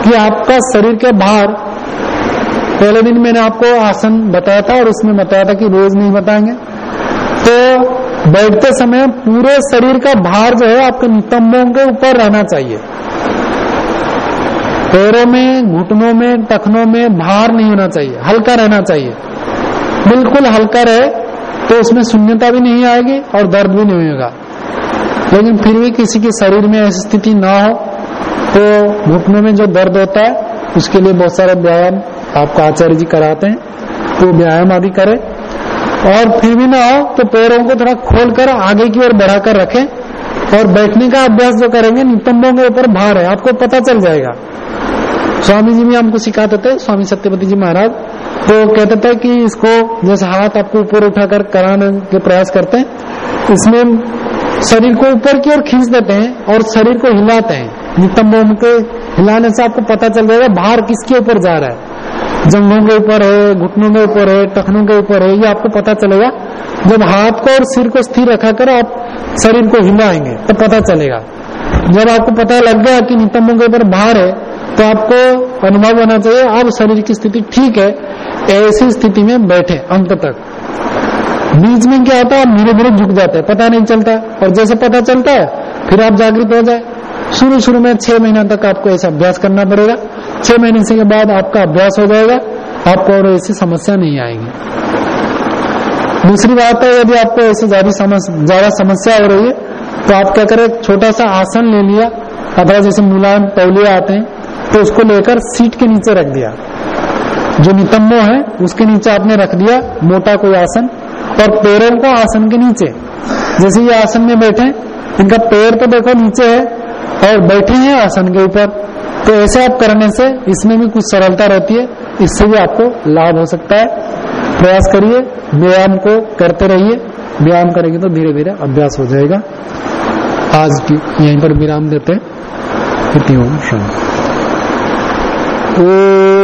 कि आपका शरीर के बाहर पहले दिन मैंने आपको आसन बताया था और उसमें बताया था कि रोज नहीं बताएँगे। तो बैठते समय पूरे शरीर का भार जो है आपके नितंबों के ऊपर रहना चाहिए। पैरों में, घुटनों में, टखनों में भार नहीं होना चाहिए, हल्का रहना चाहिए। बिल्कुल हल्का रहे तो उसमें शून्यता भी नहीं आएगी और दर्द भी नहीं होगा। लेकिन फिर भी किसी के शरीर में ऐसी स्थिति ना हो तो घुटनों में जो दर्द होता है, उसके लिए बहुत सारे व्यायाम आपको आचार्य जी कराते हैं तो व्यायाम आदि करें। और फिर भी ना हो तो पैरों को थोड़ा खोलकर आगे की ओर बढ़ाकर रखें और बैठने का अभ्यास जो करेंगे नितंबों के ऊपर भार है, आपको पता चल जाएगा। स्वामी जी भी हमको सिखाते थे, स्वामी सत्यपति जी महाराज। तो कहते थे कि इसको जैसे हाथ आपको ऊपर उठाकर कराने के प्रयास करते हैं, इसमें शरीर को ऊपर की ओर खींच देते हैं और शरीर को हिलाते हैं। नितंबों के हिलाने से आपको पता चल जाएगा, भार किसके ऊपर जा रहा है। जंघों के ऊपर है, घुटनों के ऊपर है, टखनों के ऊपर है, ये आपको पता चलेगा। जब हाथ को और सिर को स्थिर रखा कर, आप शरीर को हिलाएँगे तो पता चलेगा। जब आपको पता लग गया कि नितंबों के ऊपर भार है तो आपको अनुभव होना चाहिए अब शरीर की स्थिति ठीक है, ऐसी स्थिति में बैठे, अंत तक। बीच में क्या होता है धीरे धीरे झुक जाते हैं, पता नहीं चलता। और जैसे पता चलता है, फिर आप जागृत हो जाए। शुरू शुरू में छह महीना तक आपको ऐसा अभ्यास करना पड़ेगा। छह महीने से के बाद आपका अभ्यास हो जाएगा। आपको और ऐसी समस्या नहीं आएगी। दूसरी बात है, यदि आपको ऐसे ज़्यादा समस्या हो रही है तो आप क्या करें छोटा सा आसन ले लिया। अथवा जैसे मुलायम तौलिया आते हैं तो उसको लेकर सीट के नीचे रख दिया। जो नितंबो है, उसके नीचे आपने रख दिया मोटा कोई आसन और पैरों को आसन के नीचे। जैसे ये आसन में बैठे इनका पैर तो देखो नीचे है और बैठे हैं आसन के ऊपर। तो ऐसे आप करने से इसमें भी कुछ सरलता रहती है। इससे भी आपको लाभ हो सकता है। प्रयास करिए, व्यायाम को करते रहिए। व्यायाम करेंगे तो धीरे धीरे अभ्यास हो जाएगा। आज की यहीं पर विराम देते हैं। ओम